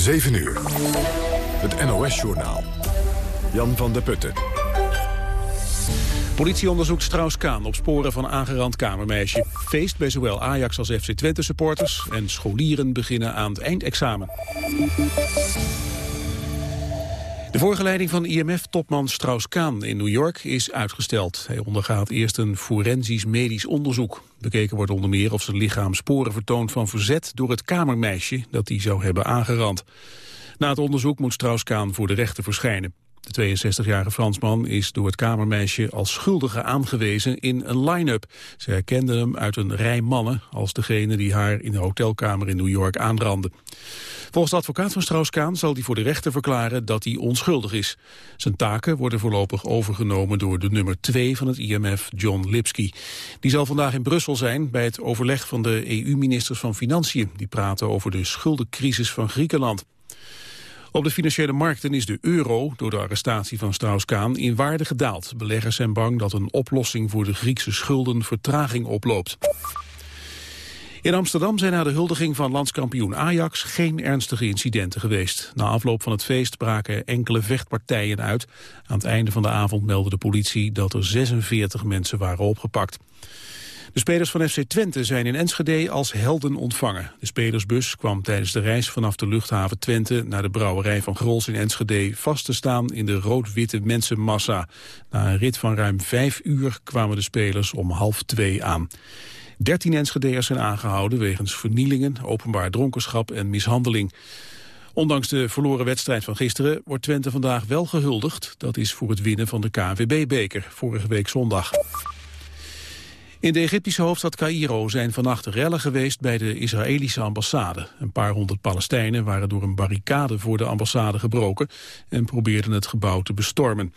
7 uur. Het NOS-journaal. Jan van der Putten. Politie onderzoekt Strauss-Kaan op sporen van aangerand kamermeisje. Feest bij zowel Ajax als FC Twente supporters. En scholieren beginnen aan het eindexamen. De voorgeleiding van IMF-topman Strauss-Kaan in New York is uitgesteld. Hij ondergaat eerst een forensisch medisch onderzoek. Bekeken wordt onder meer of zijn lichaam sporen vertoont van verzet door het kamermeisje dat hij zou hebben aangerand. Na het onderzoek moet Strauss-Kaan voor de rechter verschijnen. De 62-jarige Fransman is door het kamermeisje als schuldige aangewezen in een line-up. Ze herkende hem uit een rij mannen als degene die haar in de hotelkamer in New York aanrandde. Volgens de advocaat van Strauss-Kaan zal hij voor de rechter verklaren dat hij onschuldig is. Zijn taken worden voorlopig overgenomen door de nummer 2 van het IMF, John Lipsky. Die zal vandaag in Brussel zijn bij het overleg van de EU-ministers van Financiën. Die praten over de schuldencrisis van Griekenland. Op de financiële markten is de euro door de arrestatie van Strauss-Kaan in waarde gedaald. Beleggers zijn bang dat een oplossing voor de Griekse schulden vertraging oploopt. In Amsterdam zijn na de huldiging van landskampioen Ajax geen ernstige incidenten geweest. Na afloop van het feest braken enkele vechtpartijen uit. Aan het einde van de avond meldde de politie dat er 46 mensen waren opgepakt. De spelers van FC Twente zijn in Enschede als helden ontvangen. De spelersbus kwam tijdens de reis vanaf de luchthaven Twente... naar de brouwerij van Grols in Enschede vast te staan in de rood-witte mensenmassa. Na een rit van ruim vijf uur kwamen de spelers om half twee aan. Dertien Enschede'ers zijn aangehouden wegens vernielingen, openbaar dronkenschap en mishandeling. Ondanks de verloren wedstrijd van gisteren wordt Twente vandaag wel gehuldigd. Dat is voor het winnen van de KNVB-beker, vorige week zondag. In de Egyptische hoofdstad Cairo zijn vannacht rellen geweest bij de Israëlische ambassade. Een paar honderd Palestijnen waren door een barricade voor de ambassade gebroken en probeerden het gebouw te bestormen.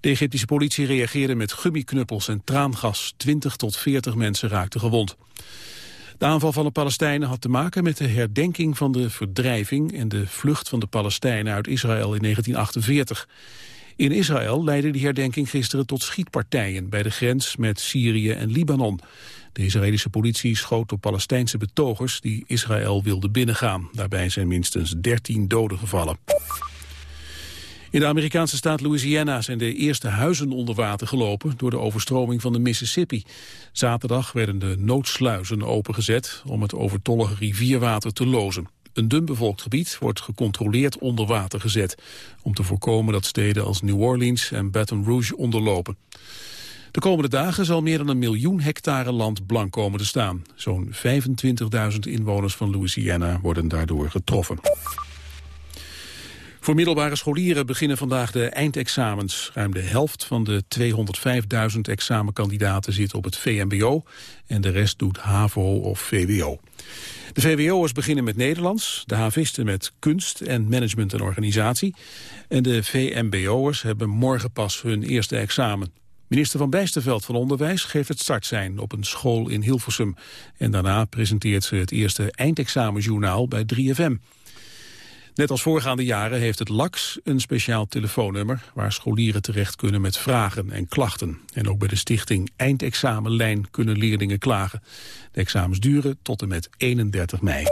De Egyptische politie reageerde met gummiknuppels en traangas. 20 tot 40 mensen raakten gewond. De aanval van de Palestijnen had te maken met de herdenking van de verdrijving en de vlucht van de Palestijnen uit Israël in 1948. In Israël leidde die herdenking gisteren tot schietpartijen bij de grens met Syrië en Libanon. De Israëlische politie schoot op Palestijnse betogers die Israël wilden binnengaan. Daarbij zijn minstens 13 doden gevallen. In de Amerikaanse staat Louisiana zijn de eerste huizen onder water gelopen door de overstroming van de Mississippi. Zaterdag werden de noodsluizen opengezet om het overtollige rivierwater te lozen. Een dunbevolkt gebied wordt gecontroleerd onder water gezet... om te voorkomen dat steden als New Orleans en Baton Rouge onderlopen. De komende dagen zal meer dan een miljoen hectare land blank komen te staan. Zo'n 25.000 inwoners van Louisiana worden daardoor getroffen. Voor middelbare scholieren beginnen vandaag de eindexamens. Ruim de helft van de 205.000 examenkandidaten zit op het VMBO... en de rest doet HAVO of VWO. De VWO'ers beginnen met Nederlands, de havisten met kunst en management en organisatie. En de VMBO'ers hebben morgen pas hun eerste examen. Minister van Bijsterveld van Onderwijs geeft het startsein op een school in Hilversum. En daarna presenteert ze het eerste eindexamenjournaal bij 3FM. Net als voorgaande jaren heeft het LAX een speciaal telefoonnummer... waar scholieren terecht kunnen met vragen en klachten. En ook bij de stichting Eindexamenlijn kunnen leerlingen klagen. De examens duren tot en met 31 mei.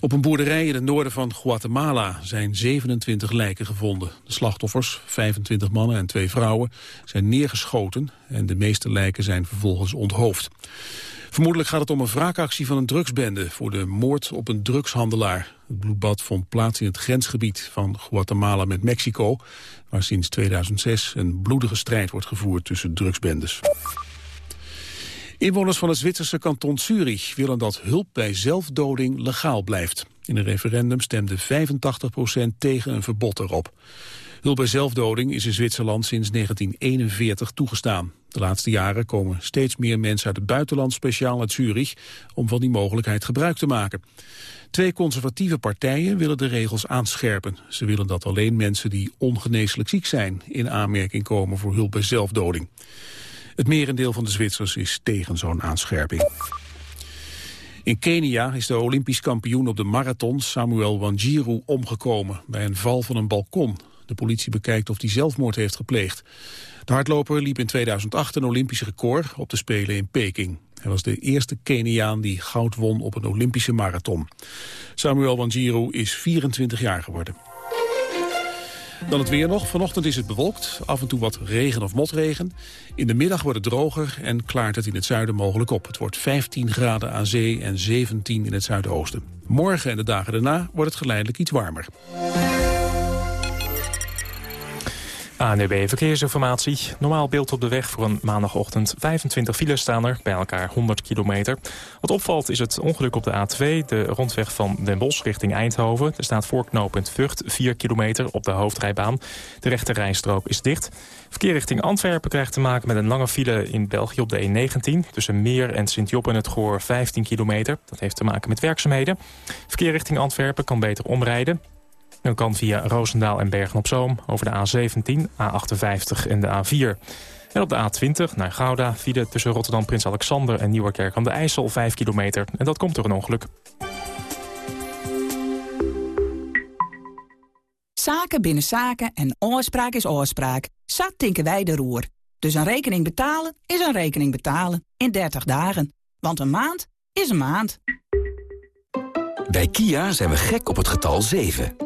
Op een boerderij in het noorden van Guatemala zijn 27 lijken gevonden. De slachtoffers, 25 mannen en twee vrouwen, zijn neergeschoten... en de meeste lijken zijn vervolgens onthoofd. Vermoedelijk gaat het om een wraakactie van een drugsbende... voor de moord op een drugshandelaar. Het bloedbad vond plaats in het grensgebied van Guatemala met Mexico... waar sinds 2006 een bloedige strijd wordt gevoerd tussen drugsbendes. Inwoners van het Zwitserse kanton Zurich willen dat hulp bij zelfdoding legaal blijft. In een referendum stemde 85% tegen een verbod erop. Hulp bij zelfdoding is in Zwitserland sinds 1941 toegestaan. De laatste jaren komen steeds meer mensen uit het buitenland speciaal uit Zurich om van die mogelijkheid gebruik te maken. Twee conservatieve partijen willen de regels aanscherpen. Ze willen dat alleen mensen die ongeneeslijk ziek zijn in aanmerking komen voor hulp bij zelfdoding. Het merendeel van de Zwitsers is tegen zo'n aanscherping. In Kenia is de Olympisch kampioen op de marathon Samuel Wanjiru omgekomen bij een val van een balkon. De politie bekijkt of hij zelfmoord heeft gepleegd. De hardloper liep in 2008 een Olympisch record op de Spelen in Peking. Hij was de eerste Keniaan die goud won op een Olympische marathon. Samuel Wanjiru is 24 jaar geworden. Dan het weer nog. Vanochtend is het bewolkt. Af en toe wat regen of motregen. In de middag wordt het droger en klaart het in het zuiden mogelijk op. Het wordt 15 graden aan zee en 17 in het zuidoosten. Morgen en de dagen daarna wordt het geleidelijk iets warmer. ANDB Verkeersinformatie. Normaal beeld op de weg voor een maandagochtend. 25 files staan er, bij elkaar 100 kilometer. Wat opvalt is het ongeluk op de A2, de rondweg van Den Bosch richting Eindhoven. Er staat voorknopend Vught, 4 kilometer op de hoofdrijbaan. De rechte rijstrook is dicht. Verkeer richting Antwerpen krijgt te maken met een lange file in België op de E19. Tussen Meer en Sint-Job en het Goor 15 kilometer. Dat heeft te maken met werkzaamheden. Verkeer richting Antwerpen kan beter omrijden. Dan kan via Roosendaal en Bergen-op-Zoom over de A17, A58 en de A4. En op de A20 naar Gouda file tussen Rotterdam Prins Alexander en Nieuwerkerk aan de IJssel 5 kilometer. En dat komt door een ongeluk. Zaken binnen zaken en oorspraak is oorspraak. Zat tinken wij de roer. Dus een rekening betalen is een rekening betalen. In 30 dagen. Want een maand is een maand. Bij Kia zijn we gek op het getal 7.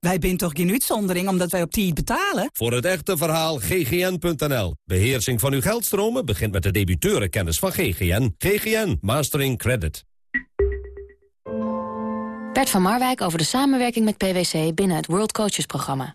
Wij zijn toch geen uitzondering omdat wij op tijd betalen? Voor het echte verhaal ggn.nl. Beheersing van uw geldstromen begint met de debiteurenkennis van GGN. GGN Mastering Credit. Bert van Marwijk over de samenwerking met PwC binnen het World Coaches programma.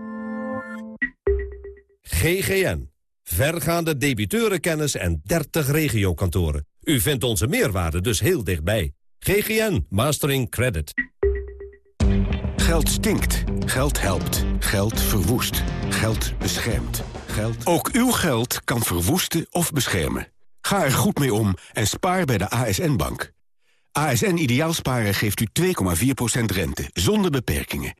GGN. Vergaande debiteurenkennis en 30 regiokantoren. U vindt onze meerwaarde dus heel dichtbij. GGN Mastering Credit. Geld stinkt. Geld helpt. Geld verwoest. Geld beschermt. Geld... Ook uw geld kan verwoesten of beschermen. Ga er goed mee om en spaar bij de ASN-bank. ASN Ideaalsparen geeft u 2,4% rente, zonder beperkingen.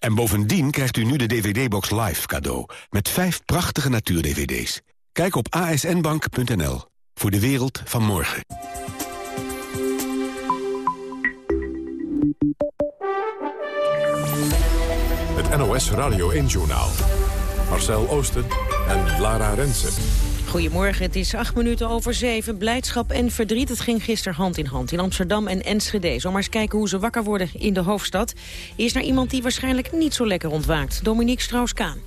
En bovendien krijgt u nu de DVD-box Live cadeau... met vijf prachtige natuur-DVD's. Kijk op asnbank.nl voor de wereld van morgen. Het NOS Radio 1-journaal. Marcel Oosten en Lara Rensen. Goedemorgen, het is acht minuten over zeven. Blijdschap en verdriet, het ging gisteren hand in hand in Amsterdam en Enschede. Zo maar eens kijken hoe ze wakker worden in de hoofdstad. Is naar iemand die waarschijnlijk niet zo lekker ontwaakt. Dominique Strauss-Kaan.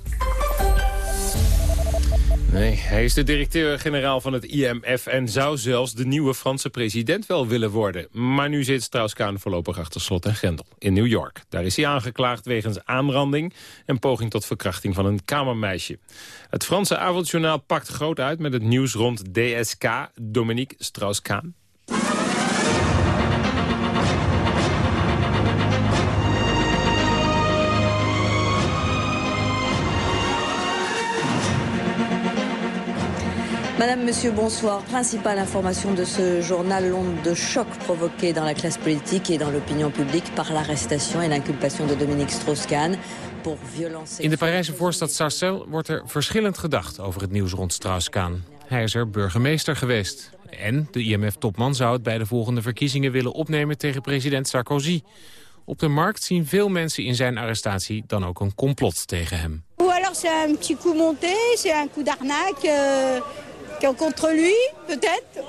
Nee, hij is de directeur-generaal van het IMF... en zou zelfs de nieuwe Franse president wel willen worden. Maar nu zit Strauss-Kaan voorlopig achter slot en grendel in New York. Daar is hij aangeklaagd wegens aanranding... en poging tot verkrachting van een kamermeisje. Het Franse avondjournaal pakt groot uit met het nieuws rond DSK... Dominique Strauss-Kaan. Madame, Monsieur, bonsoir. Principale information de ce journal, l'onde de choc provoquée dans la classe politique et dans l'opinion publique par l'arrestation et l'inculpation de Dominique Strauss-Kahn. pour violence In de Parijse voorstad Sarcelles wordt er verschillend gedacht over het nieuws rond Strauss-Kahn. Hij is er burgemeester geweest. En de IMF-topman zou het bij de volgende verkiezingen willen opnemen tegen president Sarkozy. Op de markt zien veel mensen in zijn arrestatie dan ook een complot tegen hem. Ou alors c'est un petit coup monté, c'est un coup d'arnaque euh, contre lui, peut-être,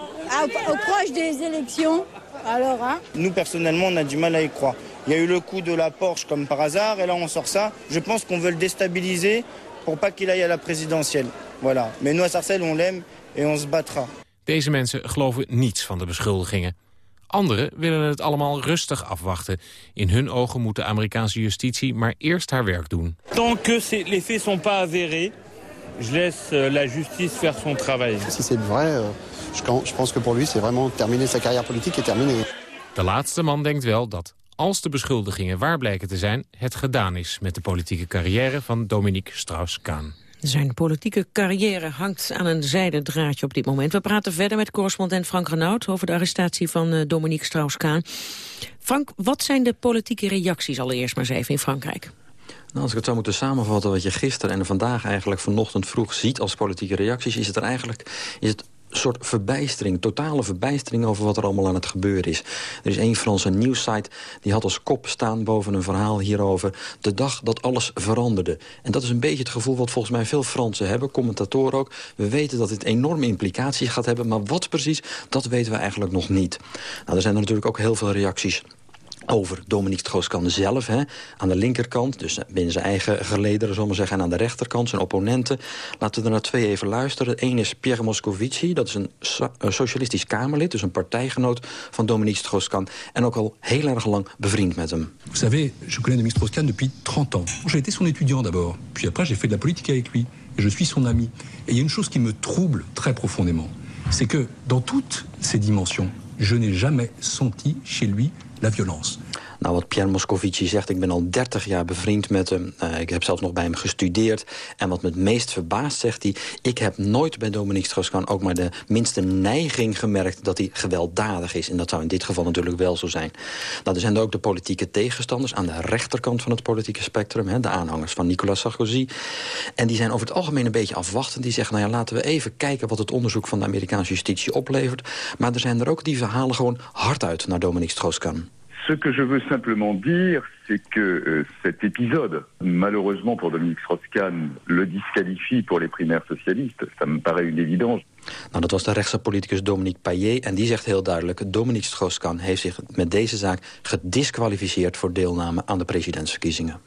au proche des élections. Alors, hein Nous, personnellement, on a du mal à y croire. Il y a eu le coup de la Porsche comme par hasard, et là on sort ça. Je pense qu'on veut le déstabiliser pour pas qu'il aille à la présidentielle. Voilà. Mais nous à Sarcelles, on l'aime et on se battra. Deze mensen geloven niets van de beschuldigingen. Anderen willen het allemaal rustig afwachten. In hun ogen moet de Amerikaanse justitie maar eerst haar werk doen. Tant que les faits sont pas avérés, je laisse euh, la justice faire son travail. Si c'est vrai, euh, je pense que pour lui c'est vraiment terminer sa carrière politique est terminée. De laatste man denkt wel dat als de beschuldigingen waar blijken te zijn... het gedaan is met de politieke carrière van Dominique Strauss-Kaan. Zijn politieke carrière hangt aan een zijden draadje op dit moment. We praten verder met correspondent Frank Renaud... over de arrestatie van uh, Dominique Strauss-Kaan. Frank, wat zijn de politieke reacties allereerst maar eens even in Frankrijk? Nou, als ik het zou moeten samenvatten wat je gisteren en vandaag eigenlijk vanochtend vroeg ziet als politieke reacties, is het er eigenlijk is het soort verbijstering, totale verbijstering over wat er allemaal aan het gebeuren is. Er is één Franse nieuwssite die had als kop staan boven een verhaal hierover... de dag dat alles veranderde. En dat is een beetje het gevoel wat volgens mij veel Fransen hebben, commentatoren ook. We weten dat dit enorme implicaties gaat hebben, maar wat precies, dat weten we eigenlijk nog niet. Nou, er zijn er natuurlijk ook heel veel reacties over Dominique Strauss-Kahn zelf. Hè, aan de linkerkant, dus binnen zijn eigen gelederen, zullen we zeggen. En aan de rechterkant, zijn opponenten. Laten we er naar twee even luisteren. Eén is Pierre Moscovici, dat is een, socialistisch Kamerlid... dus een partijgenoot van Dominique Strauss-Kahn. En ook al heel erg lang bevriend met hem. Vous savez, je connais Dominique Strauss-Kahn depuis 30 ans. J'ai été son étudiant d'abord. Puis après, j'ai fait de la politique avec lui. Et je suis son ami. Et il y a une chose qui me trouble très profondément. C'est que dans toutes ces dimensions, je n'ai jamais senti chez lui violence. Nou, wat Pierre Moscovici zegt, ik ben al 30 jaar bevriend met hem. Uh, ik heb zelfs nog bij hem gestudeerd. En wat me het meest verbaast, zegt hij... ik heb nooit bij Dominique Strauss-Kahn ook maar de minste neiging gemerkt... dat hij gewelddadig is. En dat zou in dit geval natuurlijk wel zo zijn. Nou, er zijn er ook de politieke tegenstanders... aan de rechterkant van het politieke spectrum. Hè, de aanhangers van Nicolas Sarkozy. En die zijn over het algemeen een beetje afwachtend. Die zeggen, nou ja, laten we even kijken... wat het onderzoek van de Amerikaanse justitie oplevert. Maar er zijn er ook die verhalen gewoon hard uit naar Dominique Strauss-Kahn. Ce que je veux simplement dire, c'est que euh, cet épisode, malheureusement pour Dominique Strauss-Kahn, le disqualifie pour les primaires socialistes. Ça me paraît une évidence. Nou, dat was de rechtse politicus Dominique Payet. En die zegt heel duidelijk... Dominique Strauss-Kahn heeft zich met deze zaak gedisqualificeerd... voor deelname aan de presidentsverkiezingen.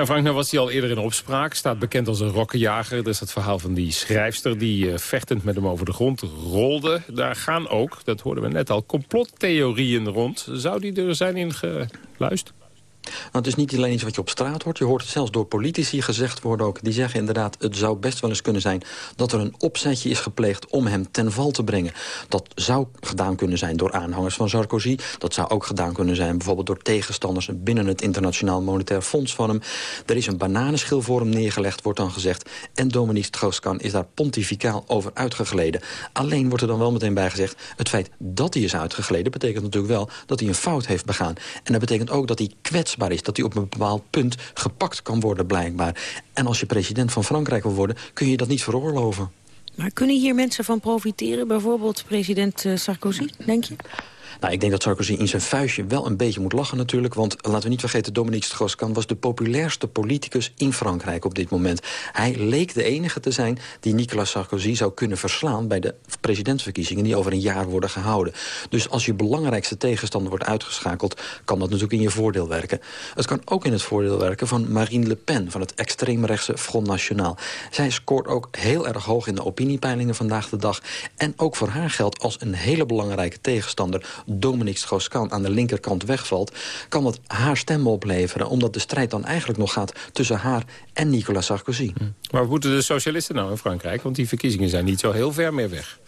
Ja, Frank, nou was hij al eerder in opspraak. Staat bekend als een rokkenjager. Dat is het verhaal van die schrijfster die uh, vechtend met hem over de grond rolde. Daar gaan ook, dat hoorden we net al, complottheorieën rond. Zou die er zijn in geluisterd? Nou, het is niet alleen iets wat je op straat hoort. Je hoort het zelfs door politici gezegd worden ook. Die zeggen inderdaad, het zou best wel eens kunnen zijn... dat er een opzetje is gepleegd om hem ten val te brengen. Dat zou gedaan kunnen zijn door aanhangers van Sarkozy. Dat zou ook gedaan kunnen zijn bijvoorbeeld door tegenstanders... binnen het Internationaal Monetair Fonds van hem. Er is een bananenschil voor hem neergelegd, wordt dan gezegd. En Dominique Strauss-Kahn is daar pontificaal over uitgegleden. Alleen wordt er dan wel meteen bij gezegd... het feit dat hij is uitgegleden betekent natuurlijk wel dat hij een fout heeft begaan. En dat betekent ook dat hij is. Dat hij op een bepaald punt gepakt kan worden blijkbaar. En als je president van Frankrijk wil worden, kun je dat niet veroorloven. Maar kunnen hier mensen van profiteren? Bijvoorbeeld president eh, Sarkozy, denk je? Nou, ik denk dat Sarkozy in zijn vuistje wel een beetje moet lachen natuurlijk. Want laten we niet vergeten, Dominique Strauss-Kahn was de populairste politicus in Frankrijk op dit moment. Hij leek de enige te zijn die Nicolas Sarkozy zou kunnen verslaan... bij de presidentsverkiezingen die over een jaar worden gehouden. Dus als je belangrijkste tegenstander wordt uitgeschakeld... kan dat natuurlijk in je voordeel werken. Het kan ook in het voordeel werken van Marine Le Pen... van het extreemrechtse Front National. Zij scoort ook heel erg hoog in de opiniepeilingen vandaag de dag. En ook voor haar geldt als een hele belangrijke tegenstander Dominique Strauss-Kahn aan de linkerkant wegvalt... kan dat haar stem opleveren, omdat de strijd dan eigenlijk nog gaat... tussen haar en Nicolas Sarkozy. Hm. Maar wat moeten de socialisten nou in Frankrijk? Want die verkiezingen zijn niet zo heel ver meer weg.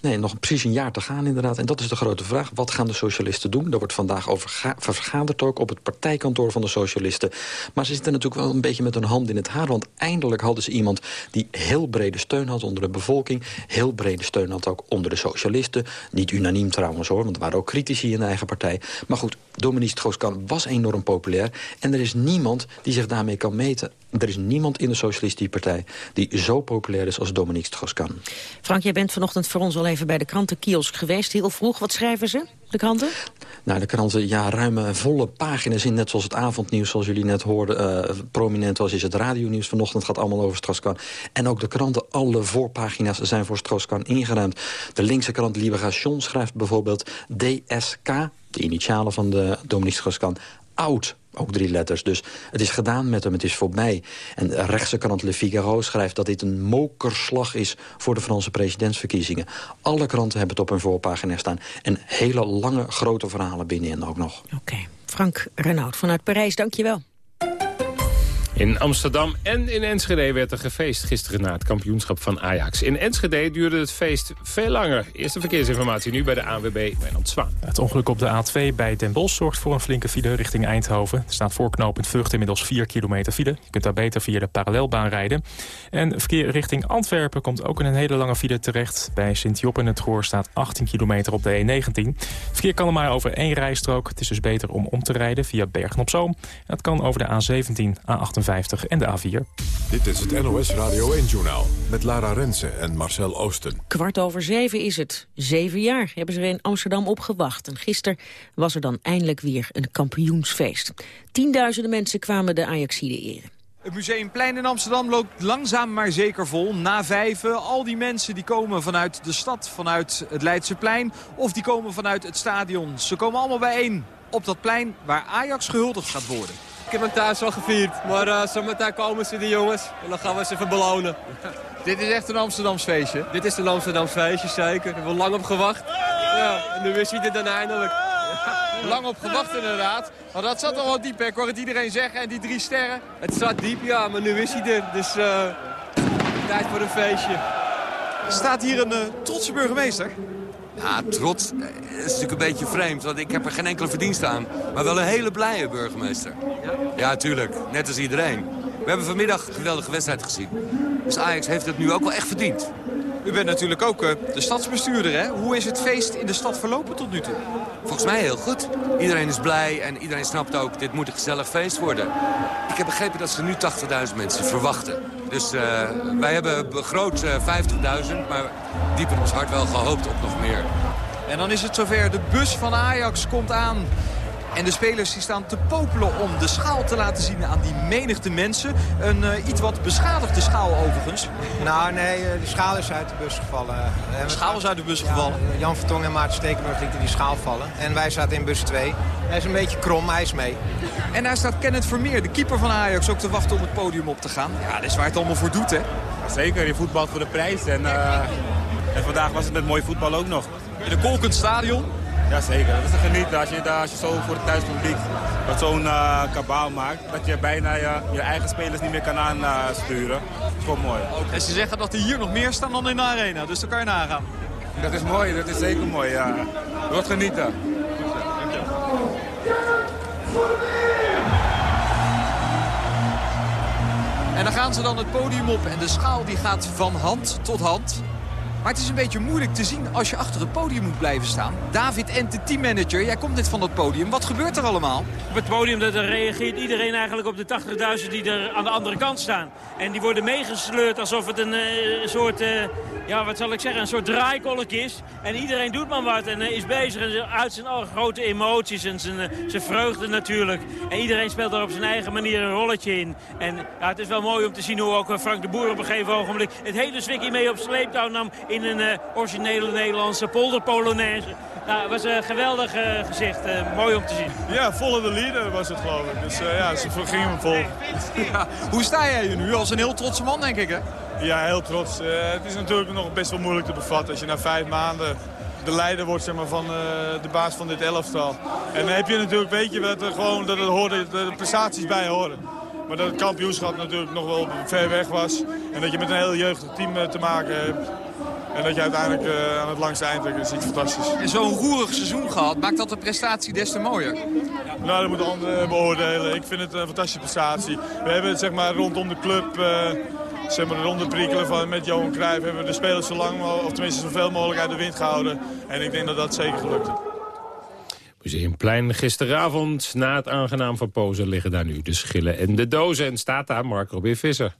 Nee, nog precies een jaar te gaan inderdaad. En dat is de grote vraag. Wat gaan de socialisten doen? Daar wordt vandaag over vergaderd ook op het partijkantoor van de socialisten. Maar ze zitten natuurlijk wel een beetje met hun hand in het haar. Want eindelijk hadden ze iemand die heel brede steun had onder de bevolking. Heel brede steun had ook onder de socialisten. Niet unaniem trouwens hoor, want er waren ook critici in de eigen partij. Maar goed, Dominique Strauss-Kahn was enorm populair. En er is niemand die zich daarmee kan meten. Er is niemand in de Socialistische Partij die zo populair is als Dominique Strauss-Kahn. Frank, jij bent vanochtend voor ons al even bij de krantenkiosk geweest. Heel vroeg. Wat schrijven ze, de kranten? Nou, de kranten, ja, ruime, volle pagina's in. Net zoals het avondnieuws, zoals jullie net hoorden. Uh, prominent was, is het radionieuws vanochtend. gaat allemaal over Strauss-Kahn. En ook de kranten, alle voorpagina's zijn voor Strauss-Kahn ingeruimd. De linkse krant Libération schrijft bijvoorbeeld DSK... de initialen van de Dominique Strauss-Kahn oud. Ook drie letters. Dus het is gedaan met hem, het is voorbij. En rechtse krant Le Figaro schrijft dat dit een mokerslag is... voor de Franse presidentsverkiezingen. Alle kranten hebben het op hun voorpagina staan. En hele lange, grote verhalen binnenin ook nog. Oké. Frank Renaud vanuit Parijs, dankjewel. In Amsterdam en in Enschede werd er gefeest gisteren na het kampioenschap van Ajax. In Enschede duurde het feest veel langer. Eerste verkeersinformatie nu bij de ANWB Wijnand Zwaan. Het ongeluk op de A2 bij Den Bosch zorgt voor een flinke file richting Eindhoven. Er staat voorknopend Vught inmiddels 4 kilometer file. Je kunt daar beter via de parallelbaan rijden. En verkeer richting Antwerpen komt ook in een hele lange file terecht. Bij Sint-Job en het Goor staat 18 kilometer op de E19. verkeer kan er maar over één rijstrook. Het is dus beter om om te rijden via Bergen-op-Zoom. Dat kan over de A17, A58 en de A4. Dit is het NOS Radio 1-journaal met Lara Rensen en Marcel Oosten. Kwart over zeven is het. Zeven jaar hebben ze er in Amsterdam op gewacht. En gisteren was er dan eindelijk weer een kampioensfeest. Tienduizenden mensen kwamen de Ajaxide eren. Het Museumplein in Amsterdam loopt langzaam maar zeker vol. Na vijven, al die mensen die komen vanuit de stad, vanuit het Leidseplein... of die komen vanuit het stadion. Ze komen allemaal bijeen op dat plein waar Ajax gehuldigd gaat worden. Ik heb hem thuis al gevierd, maar uh, zometeen komen ze, die jongens. En dan gaan we ze even belonen. Dit is echt een Amsterdams feestje? Dit is een Amsterdams feestje, zeker. We hebben lang op gewacht. Ja, en nu is hij er dan eindelijk. Lang op gewacht inderdaad. Maar dat zat al wel diep, hè? ik hoor het iedereen zeggen. En die drie sterren. Het zat diep, ja, maar nu is hij er. Dus uh, tijd voor een feestje. Staat hier een uh, trotse burgemeester? Ja, trots is natuurlijk een beetje vreemd, want ik heb er geen enkele verdienste aan. Maar wel een hele blije burgemeester. Ja, ja tuurlijk. Net als iedereen. We hebben vanmiddag een geweldige wedstrijd gezien. Dus Ajax heeft het nu ook wel echt verdiend. U bent natuurlijk ook uh, de stadsbestuurder, hè? Hoe is het feest in de stad verlopen tot nu toe? Volgens mij heel goed. Iedereen is blij en iedereen snapt ook, dit moet een gezellig feest worden. Ik heb begrepen dat ze nu 80.000 mensen verwachten. Dus uh, wij hebben begroot uh, 50.000, maar diep in ons hart wel gehoopt op nog meer. En dan is het zover. De bus van Ajax komt aan. En de spelers die staan te popelen om de schaal te laten zien aan die menigte mensen. Een uh, iets wat beschadigde schaal overigens. Nou nee, de schaal is uit de bus gevallen. De schaal is uit de bus gevallen? Ja, Jan Vertong en Maarten Stekenburg lieten die schaal vallen. En wij zaten in bus 2. Hij is een beetje krom, hij is mee. En daar staat Kenneth Vermeer, de keeper van Ajax, ook te wachten om het podium op te gaan. Ja, dat is waar het allemaal voor doet, hè? Zeker, je voetbalt voor de prijs. En, uh, en vandaag was het met mooi voetbal ook nog. In een kolkend stadion? Jazeker, dat is te genieten als je, als je zo voor het thuispubliek wat zo'n uh, kabaal maakt. Dat je bijna je, je eigen spelers niet meer kan aansturen. Uh, dat is gewoon mooi. En ze zeggen dat er hier nog meer staan dan in de arena, dus daar kan je nagaan. Dat is mooi, dat is zeker mooi, ja. Wat genieten. En dan gaan ze dan het podium op en de schaal die gaat van hand tot hand. Maar het is een beetje moeilijk te zien als je achter het podium moet blijven staan. David Ent, de teammanager, jij komt net van dat podium. Wat gebeurt er allemaal? Op het podium dat er reageert iedereen eigenlijk op de 80.000 die er aan de andere kant staan. En die worden meegesleurd alsof het een uh, soort, uh, ja wat zal ik zeggen, een soort draaikolk is. En iedereen doet maar wat en uh, is bezig en uit zijn grote emoties en zijn, zijn vreugde natuurlijk. En iedereen speelt daar op zijn eigen manier een rolletje in. En ja, het is wel mooi om te zien hoe ook Frank de Boer op een gegeven ogenblik het hele zwikkie mee op sleeptouw nam in een uh, originele Nederlandse polderpolonaise. Nou, het was een geweldig uh, gezicht. Uh, mooi om te zien. Ja, volle de leader was het geloof ik. Dus ja, ze gingen hem vol. Ja, hoe sta jij hier nu? Als een heel trotse man, denk ik, hè? Ja, heel trots. het is natuurlijk nog best wel moeilijk te bevatten. Als je na vijf maanden de leider wordt zeg maar, van de baas van dit elftal. En dan heb je natuurlijk, weet je, dat er gewoon dat het hoort, dat er prestaties bij horen. Maar dat het kampioenschap natuurlijk nog wel ver weg was. En dat je met een heel jeugdig team te maken hebt. En dat je uiteindelijk uh, aan het langste eind trekt, is iets fantastisch. En zo'n roerig seizoen gehad, maakt dat de prestatie des te mooier? Nou, dat moeten anderen beoordelen. Ik vind het een fantastische prestatie. We hebben het zeg maar, rondom de club, uh, zeg maar, rond de prikkelen van, met Johan Cruijff... hebben we de spelers zo lang, of tenminste zoveel mogelijk uit de wind gehouden. En ik denk dat dat zeker gelukt is. Museumplein gisteravond. Na het aangenaam van Pozen liggen daar nu de schillen en de dozen. En staat daar Mark Robin Visser.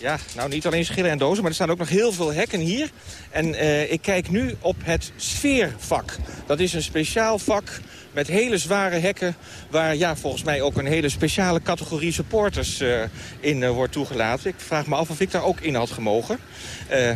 Ja, nou niet alleen schillen en dozen, maar er staan ook nog heel veel hekken hier. En uh, ik kijk nu op het sfeervak. Dat is een speciaal vak met hele zware hekken... waar ja, volgens mij ook een hele speciale categorie supporters uh, in uh, wordt toegelaten. Ik vraag me af of ik daar ook in had gemogen.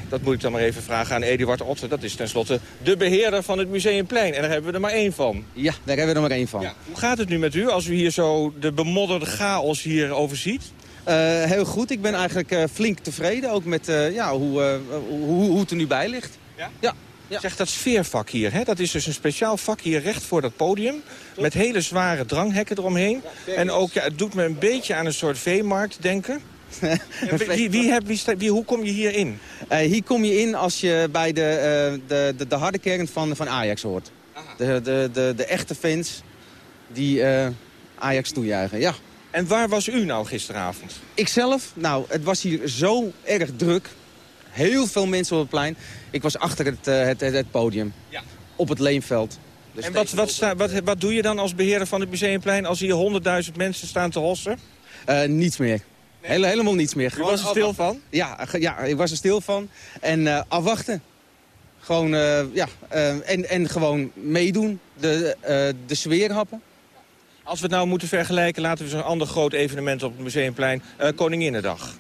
dat moet ik dan maar even vragen aan Eduard Otte. Dat is tenslotte de beheerder van het Museumplein. En daar hebben we er maar één van. Ja, daar hebben we er maar één van. Ja. Hoe gaat het nu met u als u hier zo de bemodderde chaos hier overziet? Uh, heel goed. Ik ben eigenlijk uh, flink tevreden ook met uh, ja, hoe, hoe, hoe het er nu bij ligt. Ja? Ja. ja. Zeg dat sfeervak hier, hè? dat is dus een speciaal vak hier recht voor dat podium. Met hele zware dranghekken eromheen. Ja, en ook, ja, het doet me een beetje aan een soort veemarkt denken. wie, wie, heb, wie, wie, hoe kom je hier in? hier kom je in als je bij de, de, de, de, harde kern van, van Ajax hoort. De, de, de, de, echte fans die Ajax toejuichen, ja. En waar was u nou gisteravond? Ikzelf? Nou, het was hier zo erg druk. Heel veel mensen op het plein. Ik was achter het, uh, het, het, het, podium. Ja. Op het Leenveld. Dus en wat, wat, sta, wat, wat doe je dan als beheerder van het Museumplein... als hier honderdduizend mensen staan te hossen? Uh, niets meer. Hele, helemaal niets meer. U was er stil van? Ja, ja, ik was er stil van. En uh, afwachten. Gewoon, ja, en, en gewoon meedoen. De, de sfeer happen. Als we het nou moeten vergelijken, laten we zo'n ander groot evenement op het Museumplein. Uh, Koninginnedag.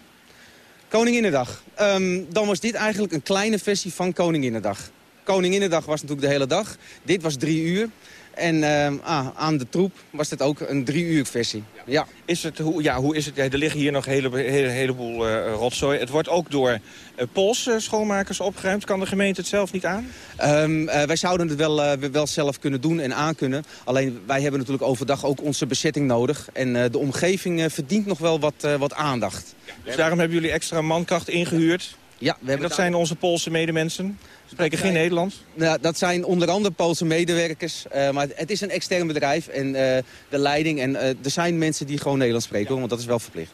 Koninginnedag. Um, dan was dit eigenlijk een kleine versie van Koninginnedag. Koninginnedag was natuurlijk de hele dag. Dit was drie uur. En uh, ah, aan de troep was dit ook een drie uur versie. Ja. Is het, hoe, ja, hoe is het? er liggen hier nog een hele, hele, heleboel uh, rotzooi. Het wordt ook door uh, Poolse schoonmakers opgeruimd. Kan de gemeente het zelf niet aan? Um, uh, wij zouden het wel, wel zelf kunnen doen en aankunnen. Alleen wij hebben natuurlijk overdag ook onze bezetting nodig. En de omgeving verdient nog wel wat, wat aandacht. Ja, dus daarom hebben jullie extra mankracht ingehuurd? Ja, we hebben dat zijn onze Poolse medemensen? Spreken geen Nederlands? Nou, dat zijn onder andere Poolse medewerkers. Uh, maar het is een extern bedrijf en uh, de leiding. En uh, er zijn mensen die gewoon Nederlands spreken, ja. want dat is wel verplicht.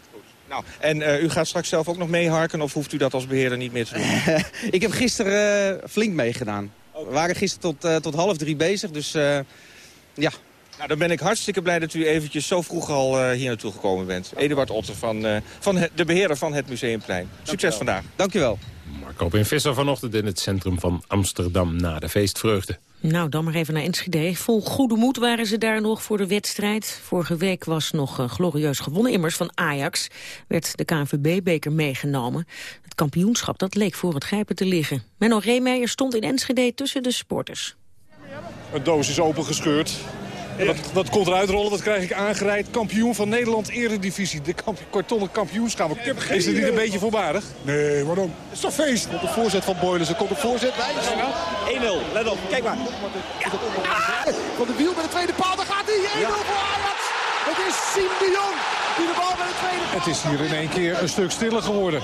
Nou, en u gaat straks zelf ook nog meeharken of hoeft u dat als beheerder niet meer te doen? ik heb gisteren flink meegedaan. Okay. We waren gisteren tot, tot half drie bezig, dus ja, nou, dan ben ik hartstikke blij dat u eventjes zo vroeg al hier naartoe gekomen bent. Eduard Otter, van, van de beheerder van het Museumplein. Succes vandaag. Dank u wel. Marco in Visser vanochtend in het centrum van Amsterdam na de feestvreugde. Nou, dan maar even naar Enschede. Vol goede moed waren ze daar nog voor de wedstrijd. Vorige week was nog uh, glorieus gewonnen. Immers van Ajax werd de KNVB-beker meegenomen. Het kampioenschap dat leek voor het grijpen te liggen. Menno Reemeijer stond in Enschede tussen de sporters. Een doos is opengescheurd. Wat, wat komt eruit rollen? Wat krijg ik aangereikt? Kampioen van Nederland Eredivisie. De kamp kartonnen kampioenschap. Is het niet een beetje voorbarig? Nee, waarom? Het is toch feest? Komt de voorzet van Boilers. Er komt de voorzet bij. 1-0. Let op. Kijk maar. Ja. Van de wiel bij de tweede paal. Daar gaat hij. 1-0 voor Ajax. Het is Siem de Jong die de bal bij de tweede paal. Het is hier in één keer een stuk stiller geworden.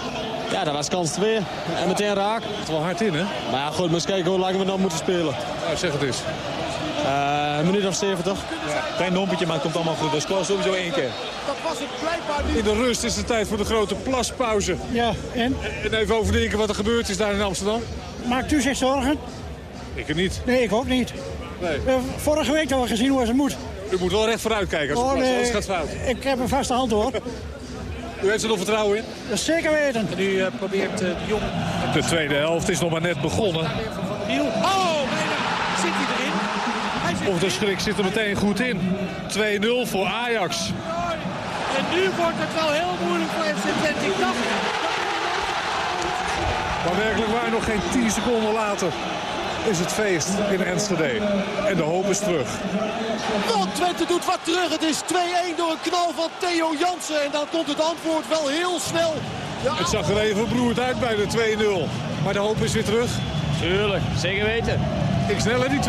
Ja, dat was kans 2. En meteen raak. Het is wel hard in, hè? Maar ja, goed, maar eens kijken hoe lang we dan moeten spelen. Nou, zeg het eens. Uh, een minuut of 70. Ja, klein dompetje, maar het komt allemaal goed. Dat is klaar sowieso één keer. Dat was het blijkbaar niet. In de rust is het tijd voor de grote plaspauze. Ja, en? En even overdenken wat er gebeurd is daar in Amsterdam. Maakt u zich zorgen? Ik er niet. Nee, ik ook niet. Nee. Uh, vorige week hebben we gezien hoe het moet. U moet wel recht vooruit kijken als oh, het nee. anders gaat fout. Ik heb een vaste hand hoor. U heeft er nog vertrouwen in? Dat zeker weten. En u uh, probeert uh, de jong... De tweede helft is nog maar net begonnen. Oh? Of de schrik zit er meteen goed in. 2-0 voor Ajax. En nu wordt het wel heel moeilijk voor FC Twente. Ik dacht... Maar werkelijk waar, nog geen 10 seconden later is het feest in Enschede. En de hoop is terug. Want Twente doet wat terug. Het is 2-1 door een knal van Theo Jansen. En dan komt het antwoord wel heel snel. Ja. Het zag er even verbroerd uit bij de 2-0. Maar de hoop is weer terug. Tuurlijk, zeker weten. Ik sneller die 2-1.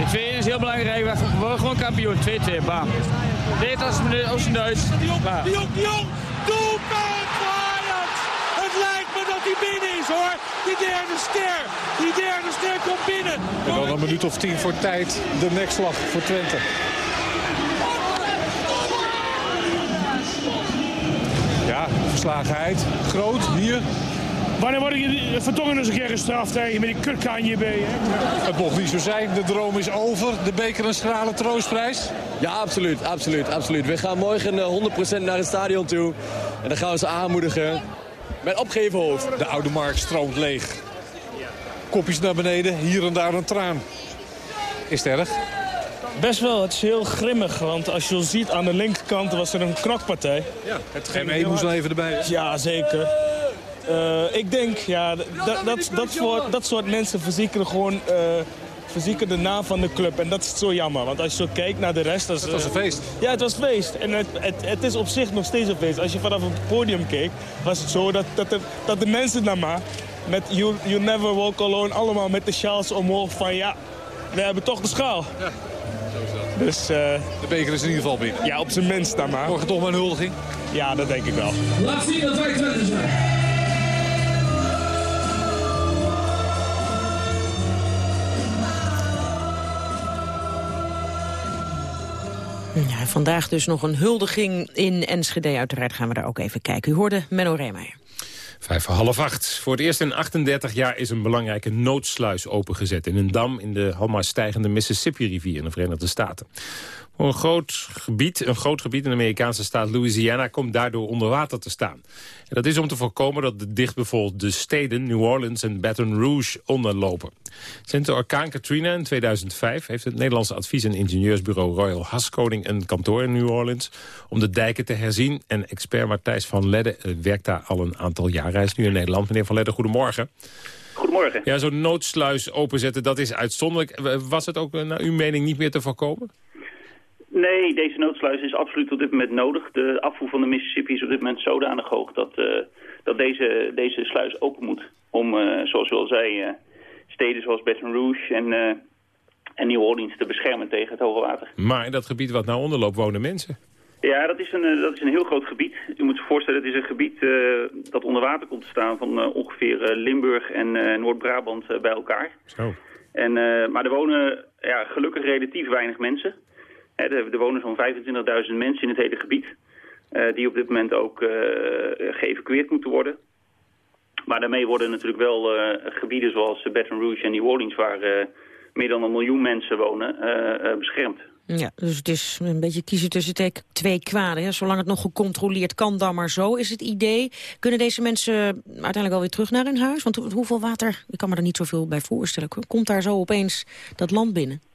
De 2-1 is heel belangrijk. We worden gewoon kampioen. 2-2, bam. Dit als meneer Jong, de Jong, de Jong. Doelpunt voor Ajax. Het lijkt me dat hij binnen is hoor. Die derde ster. Die derde ster komt binnen. En dan een minuut of tien voor tijd de nekslag voor Twente. Ja, verslagenheid. Groot, hier. Wanneer word ik Vertongen eens een keer gestraft tegen met die kutkanjeb? Het mocht niet zo zijn. De droom is over. De beker een schrale troostprijs. Ja, absoluut. absoluut, absoluut. We gaan morgen 100% naar het stadion toe. En dan gaan we ze aanmoedigen. Met opgeven hoofd. De oude markt stroomt leeg. Kopjes naar beneden, hier en daar een traan. Is het erg? Best wel, het is heel grimmig. Want als je ziet, aan de linkerkant was er een knokpartij. Ja, het GME moest nog even erbij. Ja, zeker. Uh, ik denk, ja, dat, dat, dat, soort, dat soort mensen verzekeren gewoon... Uh, verzieken de naam van de club. En dat is zo jammer. Want als je zo kijkt naar de rest... Dat het was een feest. Ja, het was feest. En het, het, het, is op zich nog steeds een feest. Als je vanaf het podium keek, was het zo dat, dat, de, dat de mensen daar maar... met you, you Never Walk Alone allemaal met de sjaals omhoog van... ja, we hebben toch de schaal. Ja. Dus, uh, de beker is in ieder geval binnen. Ja, op zijn minst dan maar. Morgen toch maar een huldiging? Ja, dat denk ik wel. Laat zien dat wij Twente zijn. Ja, vandaag dus nog een huldiging in Enschede. Uiteraard gaan we daar ook even kijken. U hoorde Menno Reemeyer. Vijf voor half acht. Voor het eerst in 38 jaar is een belangrijke noodsluis opengezet... in een dam in de almaar stijgende Mississippi-rivier in de Verenigde Staten. Voor een groot gebied, een groot gebied in de Amerikaanse staat Louisiana... komt daardoor onder water te staan. En dat is om te voorkomen dat de dichtbevolkte steden New Orleans en Baton Rouge onderlopen. Sinds de orkaan Katrina in 2005 heeft het Nederlandse advies- en ingenieursbureau Royal Haskoning een kantoor in New Orleans om de dijken te herzien. En expert Matthijs van Ledde eh, werkt daar al een aantal jaar. Hij is nu in Nederland. Meneer van Ledde, goedemorgen. Goedemorgen. Ja, zo'n noodsluis openzetten, dat is uitzonderlijk. Was het ook naar uw mening niet meer te voorkomen? Nee, deze noodsluis is absoluut op dit moment nodig. De afvoer van de Mississippi is op dit moment zodanig hoog dat, uh, dat deze, deze sluis open moet. Om, uh, zoals u al zei, uh, steden zoals Baton Rouge en, en New Orleans te beschermen tegen het hoge water. Maar in dat gebied wat nou onderloopt wonen mensen? Ja, dat is een, dat is een heel groot gebied. U moet zich voorstellen, het is een gebied dat onder water komt te staan van ongeveer Limburg en Noord-Brabant bij elkaar. Zo. En, maar er wonen ja, gelukkig relatief weinig mensen. Er wonen zo'n 25.000 mensen in het hele gebied. Uh, die op dit moment ook uh, geëvacueerd moeten worden. Maar daarmee worden natuurlijk wel uh, gebieden zoals Baton Rouge en New Orleans... waar meer dan een miljoen mensen wonen, beschermd. Ja, dus het is een beetje kiezen tussen twee kwaden. Zolang het nog gecontroleerd kan, dan maar zo is het idee. Kunnen deze mensen uiteindelijk wel weer terug naar hun huis? Want hoeveel water, ik kan me er niet zoveel bij voorstellen... komt daar zo opeens dat land binnen?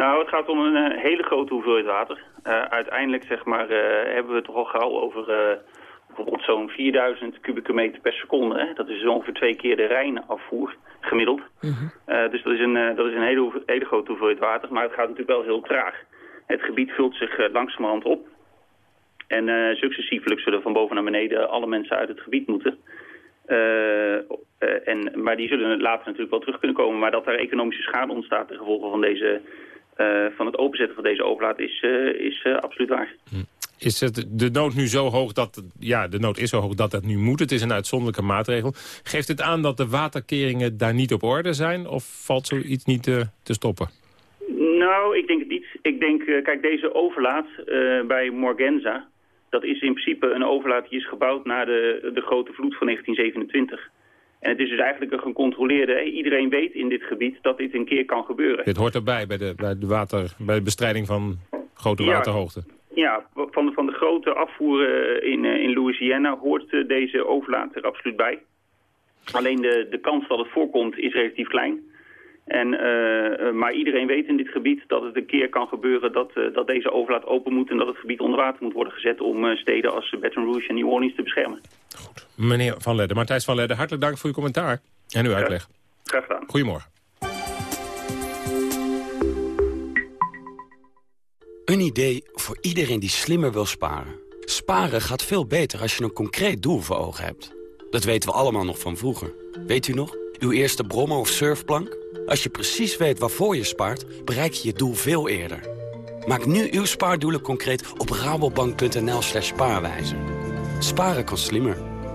Nou, het gaat om een uh, hele grote hoeveelheid water. Uh, uiteindelijk zeg maar, uh, hebben we het toch al gauw over bijvoorbeeld zo'n 4000 kubieke meter per seconde. Hè? Dat is ongeveer twee keer de Rijnafvoer, gemiddeld. -hmm. dus dat is een, dat is een hele, hele grote hoeveelheid water, maar het gaat natuurlijk wel heel traag. Het gebied vult zich langzamerhand op. En successiefelijk zullen van boven naar beneden alle mensen uit het gebied moeten. en, maar die zullen later natuurlijk wel terug kunnen komen. Maar dat er economische schade ontstaat ten gevolge van deze van het openzetten van deze overlaat is, uh, is uh, absoluut waar. Is het de nood nu zo hoog dat, ja, de nood is zo hoog dat dat nu moet? Het is een uitzonderlijke maatregel. Geeft het aan dat de waterkeringen daar niet op orde zijn? Of valt zoiets niet te stoppen? Nou, ik denk het niet. Ik denk, kijk, deze overlaat bij Morgenza... dat is in principe een overlaat die is gebouwd na de, de grote vloed van 1927... En het is dus eigenlijk een gecontroleerde... Iedereen weet in dit gebied dat dit een keer kan gebeuren. Dit hoort erbij bij de, bij de, water, bij de bestrijding van grote ja, waterhoogte. Ja, van de, van de grote afvoer in, in Louisiana hoort deze overlaat er absoluut bij. Alleen de, de kans dat het voorkomt is relatief klein. En, uh, maar iedereen weet in dit gebied dat het een keer kan gebeuren dat, uh, dat deze overlaat open moet... en dat het gebied onder water moet worden gezet om uh, steden als Baton Rouge en New Orleans te beschermen. Goed. Meneer Van Ledden, Martijs van Ledden, hartelijk dank voor uw commentaar en uw uitleg. Ja, graag gedaan. Goedemorgen. Een idee voor iedereen die slimmer wil sparen. Sparen gaat veel beter als je een concreet doel voor ogen hebt. Dat weten we allemaal nog van vroeger. Weet u nog? Uw eerste brommer of surfplank? Als je precies weet waarvoor je spaart, bereik je je doel veel eerder. Maak nu uw spaardoelen concreet op rabobank.nl slash spaarwijzer. Sparen kan slimmer.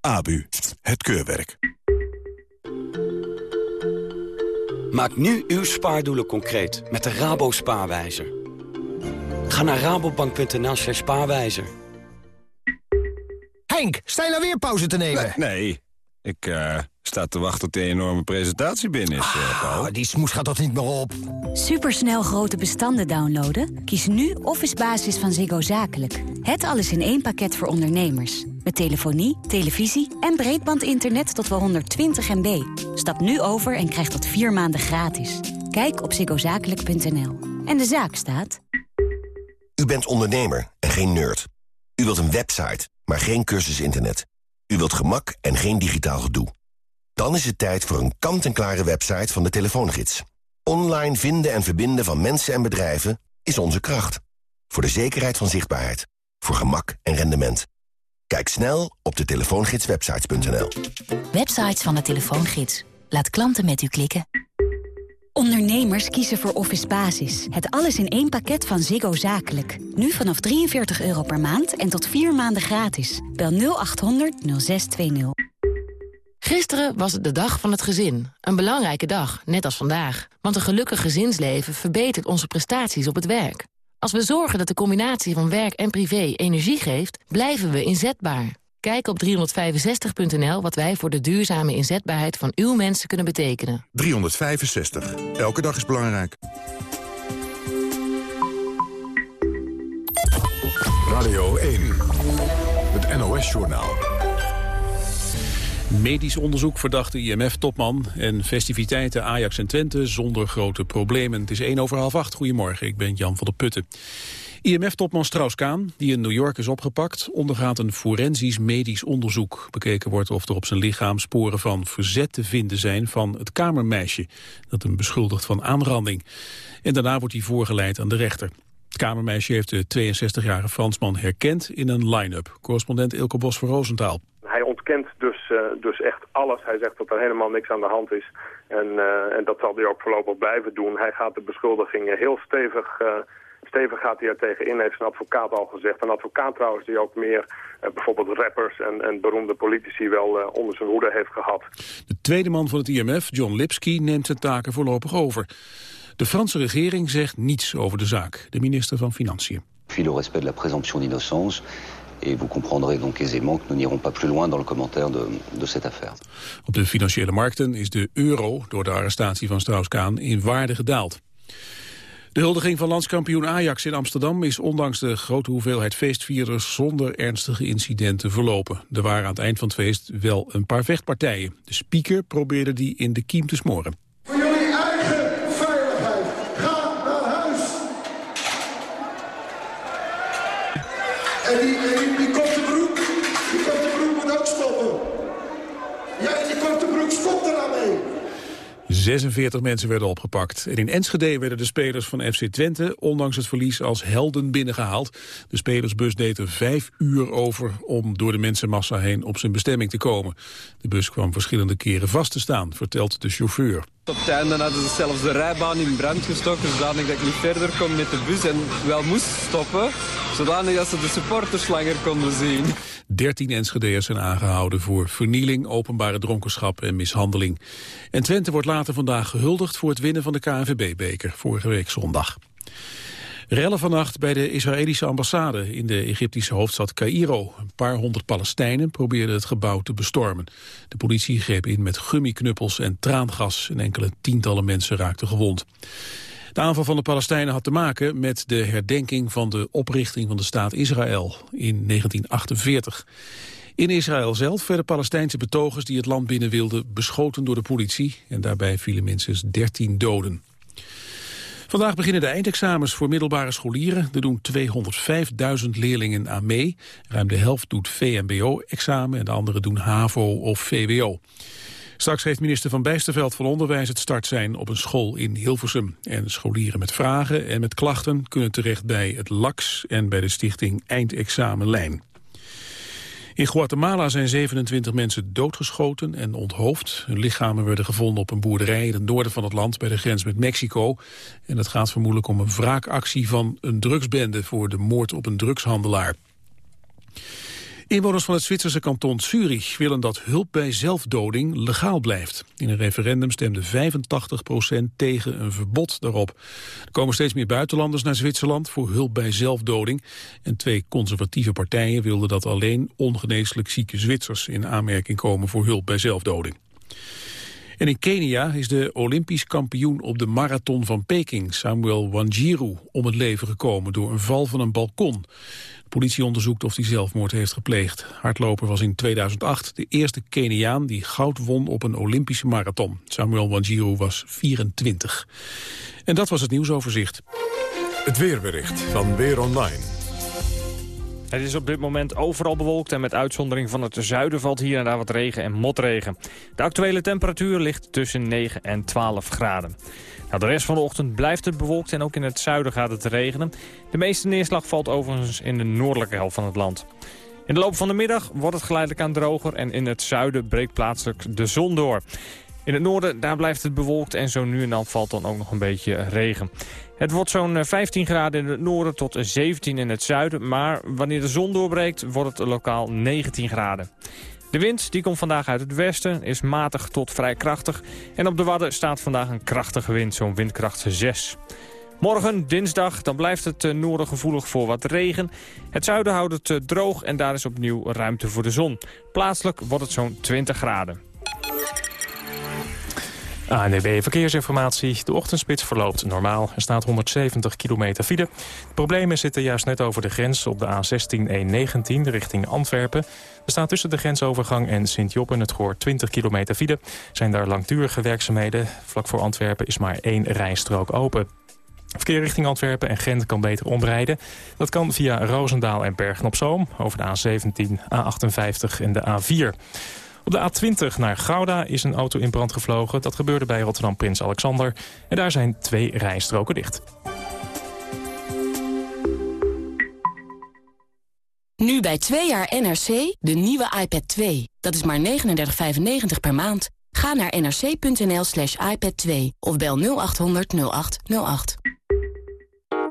ABU, het keurwerk. Maak nu uw spaardoelen concreet met de Rabo Spaarwijzer. Ga naar rabobank.nl slash spaarwijzer. Henk, sta je nou weer pauze te nemen? Nee, ik uh, sta te wachten tot die enorme presentatie binnen is, eh, ah, Die smoes gaat toch niet meer op? Supersnel grote bestanden downloaden? Kies nu Office Basis van Ziggo Zakelijk. Het alles in één pakket voor ondernemers. Telefonie, televisie en breedbandinternet tot wel 120 MB. Stap nu over en krijg dat vier maanden gratis. Kijk op ziggozakelijk.nl. En de zaak staat... U bent ondernemer en geen nerd. U wilt een website, maar geen cursus internet. U wilt gemak en geen digitaal gedoe. Dan is het tijd voor een kant-en-klare website van de telefoongids. Online vinden en verbinden van mensen en bedrijven is onze kracht. Voor de zekerheid van zichtbaarheid. Voor gemak en rendement. Kijk snel op de telefoongidswebsites.nl. Websites van de telefoongids. Laat klanten met u klikken. Ondernemers kiezen voor Office Basis. Het alles in één pakket van Ziggo Zakelijk. Nu vanaf 43 euro per maand en tot vier maanden gratis. Bel 0800 0620. Gisteren was het de dag van het gezin. Een belangrijke dag, net als vandaag. Want een gelukkig gezinsleven verbetert onze prestaties op het werk. Als we zorgen dat de combinatie van werk en privé energie geeft... blijven we inzetbaar. Kijk op 365.nl wat wij voor de duurzame inzetbaarheid van uw mensen kunnen betekenen. 365. Elke dag is belangrijk. Radio 1. Het NOS-journaal. Medisch onderzoek verdachte IMF-topman en festiviteiten Ajax en Twente zonder grote problemen. Het is 1 over half 8. Goedemorgen, ik ben Jan van der Putten. IMF-topman Strauss-Kaan, die in New York is opgepakt, ondergaat een forensisch medisch onderzoek. Bekeken wordt of er op zijn lichaam sporen van verzet te vinden zijn van het kamermeisje, dat hem beschuldigt van aanranding. En daarna wordt hij voorgeleid aan de rechter. Het kamermeisje heeft de 62-jarige Fransman herkend in een line-up. Correspondent Ilke Bos voor Roosentaal. Hij ontkent dus, uh, dus echt alles. Hij zegt dat er helemaal niks aan de hand is. En, uh, en dat zal hij ook voorlopig blijven doen. Hij gaat de beschuldigingen heel stevig... Uh, stevig gaat hij er tegenin, heeft zijn advocaat al gezegd. Een advocaat trouwens die ook meer uh, bijvoorbeeld rappers en, en, beroemde politici wel onder zijn hoede heeft gehad. De tweede man van het IMF, John Lipsky, neemt zijn taken voorlopig over. De Franse regering zegt niets over de zaak, de minister van Financiën. Puis le respect de la présomption d'innocence. Et vous comprendrez donc aisément que nous n'irons pas plus loin dans le commentaire de, de cette. Op de financiële markten is de euro door de arrestatie van Strauss-Kaan in waarde gedaald. De huldiging van landskampioen Ajax in Amsterdam is ondanks de grote hoeveelheid feestvierders zonder ernstige incidenten verlopen. Er waren aan het eind van het feest wel een paar vechtpartijen. De speaker probeerde die in de kiem te smoren. 46 mensen werden opgepakt. En in Enschede werden de spelers van FC Twente... ondanks het verlies als helden binnengehaald. De spelersbus deed er vijf uur over... om door de mensenmassa heen op zijn bestemming te komen. De bus kwam verschillende keren vast te staan, vertelt de chauffeur. Op het einde hadden ze zelfs de rijbaan in brand gestoken... zodanig dat ik niet verder kon met de bus en wel moest stoppen... zodanig dat ze de supporters langer konden zien. 13 Enschede'ers zijn aangehouden voor vernieling, openbare dronkenschap en mishandeling. En Twente wordt later vandaag gehuldigd voor het winnen van de KNVB-beker, vorige week zondag. Rellen vannacht bij de Israëlische ambassade in de Egyptische hoofdstad Cairo. Een paar honderd Palestijnen probeerden het gebouw te bestormen. De politie greep in met gummiknuppels en traangas en enkele tientallen mensen raakten gewond. De aanval van de Palestijnen had te maken met de herdenking van de oprichting van de staat Israël in 1948. In Israël zelf werden Palestijnse betogers die het land binnen wilden beschoten door de politie en daarbij vielen minstens 13 doden. Vandaag beginnen de eindexamens voor middelbare scholieren. Er doen 205.000 leerlingen aan mee. Ruim de helft doet VMBO-examen en de anderen doen HAVO of VWO. Straks heeft minister Van Bijsterveld van Onderwijs het start zijn op een school in Hilversum. En scholieren met vragen en met klachten kunnen terecht bij het LAX en bij de stichting Eindexamenlijn. In Guatemala zijn 27 mensen doodgeschoten en onthoofd. Hun lichamen werden gevonden op een boerderij in het noorden van het land bij de grens met Mexico. En het gaat vermoedelijk om een wraakactie van een drugsbende voor de moord op een drugshandelaar. Inwoners van het Zwitserse kanton Zurich willen dat hulp bij zelfdoding legaal blijft. In een referendum stemde 85% tegen een verbod daarop. Er komen steeds meer buitenlanders naar Zwitserland voor hulp bij zelfdoding. En twee conservatieve partijen wilden dat alleen ongeneeslijk zieke Zwitsers in aanmerking komen voor hulp bij zelfdoding. En in Kenia is de Olympisch kampioen op de marathon van Peking, Samuel Wanjiru, om het leven gekomen door een val van een balkon. De politie onderzoekt of hij zelfmoord heeft gepleegd. Hardloper was in 2008 de eerste Keniaan die goud won op een Olympische marathon. Samuel Wanjiru was 24. En dat was het nieuwsoverzicht. Het weerbericht van Weer Online. Het is op dit moment overal bewolkt en met uitzondering van het zuiden valt hier en daar wat regen en motregen. De actuele temperatuur ligt tussen 9 en 12 graden. De rest van de ochtend blijft het bewolkt en ook in het zuiden gaat het regenen. De meeste neerslag valt overigens in de noordelijke helft van het land. In de loop van de middag wordt het geleidelijk aan droger en in het zuiden breekt plaatselijk de zon door. In het noorden daar blijft het bewolkt en zo nu en dan valt dan ook nog een beetje regen. Het wordt zo'n 15 eh, graden in het noorden tot 17 in het zuiden. Maar wanneer de zon doorbreekt wordt het lokaal 19 graden. De wind die komt vandaag uit het westen, is matig tot vrij krachtig. En op de Wadden staat vandaag een krachtige wind, zo'n windkracht 6. Morgen, dinsdag, dan blijft het eh, noorden gevoelig voor wat regen. Het zuiden houdt het eh, droog en daar is opnieuw ruimte voor de zon. Plaatselijk wordt het zo'n 20 graden. ANDB Verkeersinformatie. De ochtendspits verloopt normaal. Er staat 170 kilometer file. De problemen zitten juist net over de grens op de A16-119 richting Antwerpen. Er staat tussen de grensovergang en Sint-Job en het Goor 20 kilometer file. Zijn daar langdurige werkzaamheden. Vlak voor Antwerpen is maar één rijstrook open. Verkeer richting Antwerpen en Gent kan beter omrijden. Dat kan via Roosendaal en Bergen-op-Zoom over de A17, A58 en de A4. Op de A20 naar Gouda is een auto in brand gevlogen. Dat gebeurde bij Rotterdam Prins Alexander. En daar zijn twee rijstroken dicht. Nu bij twee jaar NRC, de nieuwe iPad 2. Dat is maar 39,95 per maand. Ga naar nrc.nl slash iPad 2 of bel 0800 0808.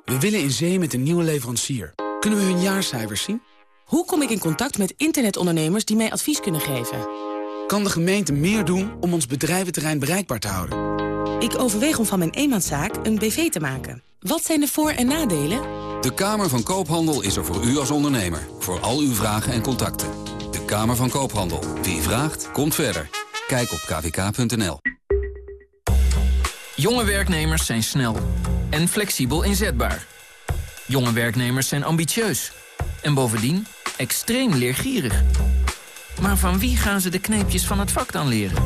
We willen in zee met een nieuwe leverancier. Kunnen we hun jaarcijfers zien? Hoe kom ik in contact met internetondernemers die mij advies kunnen geven? Kan de gemeente meer doen om ons bedrijventerrein bereikbaar te houden? Ik overweeg om van mijn eenmanszaak een BV te maken. Wat zijn de voor- en nadelen? De Kamer van Koophandel is er voor u als ondernemer. Voor al uw vragen en contacten. De Kamer van Koophandel. Wie vraagt, komt verder. Kijk op kvk.nl. Jonge werknemers zijn snel en flexibel inzetbaar. Jonge werknemers zijn ambitieus. En bovendien extreem leergierig. Maar van wie gaan ze de kneepjes van het vak dan leren?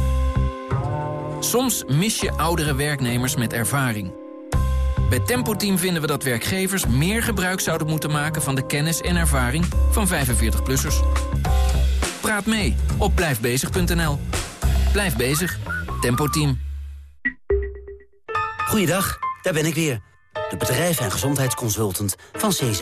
Soms mis je oudere werknemers met ervaring. Bij Tempo Team vinden we dat werkgevers meer gebruik zouden moeten maken... van de kennis en ervaring van 45-plussers. Praat mee op blijfbezig.nl. Blijf bezig. Tempo Team. Goeiedag, daar ben ik weer. De bedrijf- en gezondheidsconsultant van CZ...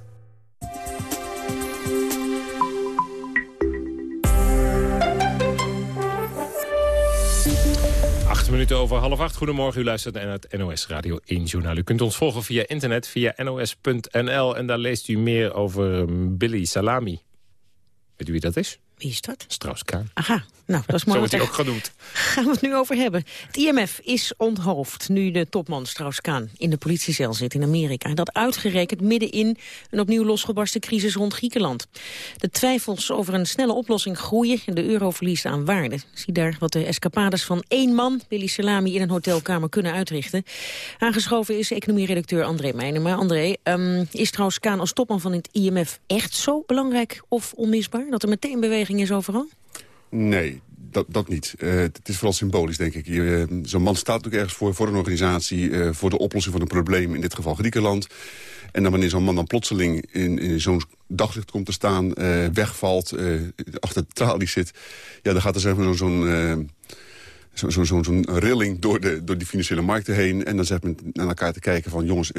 Minuten over half acht. Goedemorgen, u luistert naar het NOS Radio 1 Journaal. U kunt ons volgen via internet, via nos.nl. En daar leest u meer over um, Billy Salami. Weet u wie dat is? Wie is dat? Strauss-Kaan. Aha, nou, dat is mooi. Zo wordt hij ook genoemd. Gaan we het nu over hebben. Het IMF is onthoofd nu de topman Strauss-Kaan in de politiecel zit in Amerika. En dat uitgerekend midden in een opnieuw losgebarsten crisis rond Griekenland. De twijfels over een snelle oplossing groeien en de euro verliest aan waarde. Zie daar wat de escapades van één man, Billy Salami, in een hotelkamer kunnen uitrichten. Aangeschoven is economieredacteur André Meijnen. Maar André, um, is Strauss-Kaan als topman van het IMF echt zo belangrijk of onmisbaar? Dat er meteen beweging is overal? Nee, dat, dat niet. Uh, het is vooral symbolisch, denk ik. Uh, Zo'n man staat ook ergens voor, voor een organisatie... Uh, voor de oplossing van een probleem, in dit geval Griekenland. En dan wanneer zo'n man dan plotseling in, in zo'n daglicht komt te staan... wegvalt, achter de tralies zit... ja, dan gaat er zeg maar zo'n... zo'n zo, zo, zo rilling door, de, door die financiële markten heen. En dan zegt men naar elkaar te kijken van... jongens,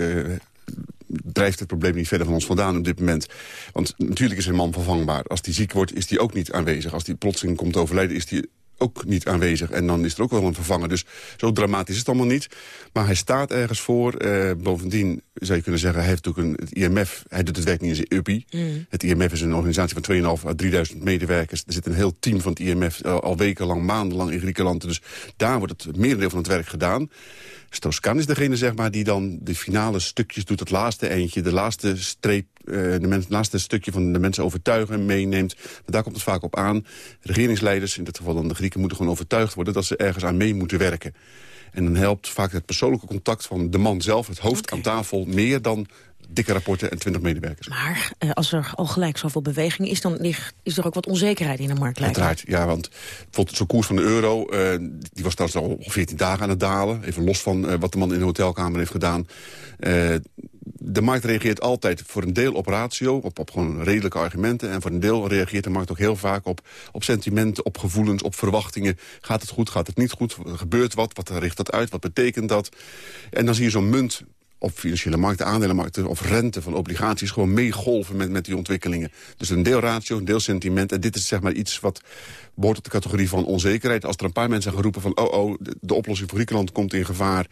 drijft het probleem niet verder van ons vandaan op dit moment. Want natuurlijk is een man vervangbaar. Als die ziek wordt, is die ook niet aanwezig. Als die plotseling komt overlijden, is die ook niet aanwezig. En dan is er ook wel een vervanger. Dus zo dramatisch is het allemaal niet. Maar hij staat ergens voor. Eh, bovendien zou je kunnen zeggen, hij heeft ook een, het IMF... hij doet het werk niet in zijn UPI. Mm. Het IMF is een organisatie van 2.500 à 3000 medewerkers. Er zit een heel team van het IMF al, al wekenlang, maandenlang in Griekenland. Dus daar wordt het merendeel van het werk gedaan. Strauss-Kahn is degene zeg maar, die dan de finale stukjes doet. Het laatste eentje, de laatste streep, uh, de men, laatste stukje van de mensen overtuigen meeneemt. Maar daar komt het vaak op aan. Regeringsleiders, in dit geval dan de Grieken, moeten gewoon overtuigd worden... dat ze ergens aan mee moeten werken. En dan helpt vaak het persoonlijke contact van de man zelf, het hoofd aan tafel... meer dan dikke rapporten en 20 medewerkers. Maar uh, als er al gelijk zoveel beweging is... dan ligt, is er ook wat onzekerheid in de markt. Uiteraard, ja, want bijvoorbeeld zo'n koers van de euro... Uh, die was trouwens al 14 dagen aan het dalen. Even los van uh, wat de man in de hotelkamer heeft gedaan. de markt reageert altijd voor een deel op ratio, op, op gewoon redelijke argumenten. En voor een deel reageert de markt ook heel vaak op, op sentimenten, op gevoelens, op verwachtingen. Gaat het goed, gaat het niet goed? Gebeurt wat? Wat richt dat uit? Wat betekent dat? En dan zie je zo'n munt op financiële markten, aandelenmarkten of rente van obligaties gewoon meegolven met, met die ontwikkelingen. Dus een deel ratio, een deel sentiment. En dit is zeg maar iets wat behoort tot de categorie van onzekerheid. Als er een paar mensen gaan roepen van... oh, oh, de, oplossing voor Griekenland komt in gevaar...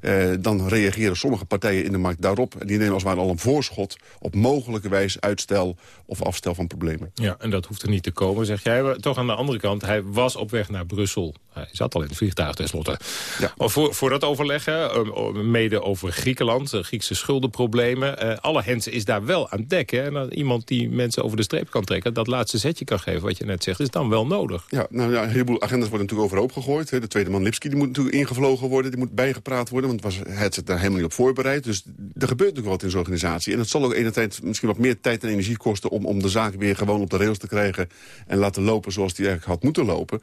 Eh, dan reageren sommige partijen in de markt daarop. En die nemen als het ware al een voorschot... op mogelijke wijze uitstel of afstel van problemen. Ja, en dat hoeft er niet te komen, zeg jij. Toch aan de andere kant, hij was op weg naar Brussel. Hij zat al in het vliegtuig tenslotte. Ja. Voor, voor dat overleggen, eh, mede over Griekenland... Griekse schuldenproblemen. Uh, alle hens is daar wel aan dek. Hè? En dan iemand die mensen over de streep kan trekken... dat laatste zetje kan geven, wat je net zegt, is dan wel nodig. Ja, nou ja, een heleboel agendas worden natuurlijk overhoop gegooid. Hè. De tweede man Lipski die moet natuurlijk ingevlogen worden. Die moet bijgepraat worden, want was het zit daar helemaal niet op voorbereid. Dus er gebeurt natuurlijk wat in zo'n organisatie. En het zal ook ene tijd misschien wat meer tijd en energie kosten... om, om de zaak weer gewoon op de rails te krijgen... en laten lopen zoals die eigenlijk had moeten lopen.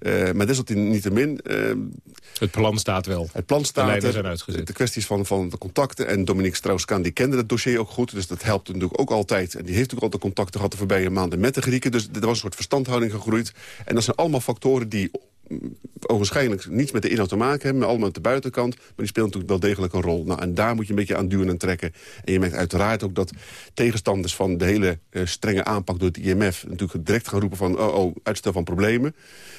Uh, maar desalniettemin... Uh, het plan staat wel. Het plan staat de zijn uitgezet. De kwesties van, van de contacten. En Dominique Strauss-Kahn die kende het dossier ook goed. Dus dat helpt natuurlijk ook altijd. En die heeft ook altijd contacten gehad de voorbije maanden met de Grieken. Dus er was een soort verstandhouding gegroeid. En dat zijn allemaal factoren die ogenschijnlijk niets met de inhoud te maken hebben... maar allemaal aan de buitenkant. Maar die speelt natuurlijk wel degelijk een rol. Nou, en daar moet je een beetje aan duwen en trekken. En je merkt uiteraard ook dat tegenstanders van de hele uh, strenge aanpak door het IMF... natuurlijk direct gaan roepen van, oh, oh uitstel van problemen.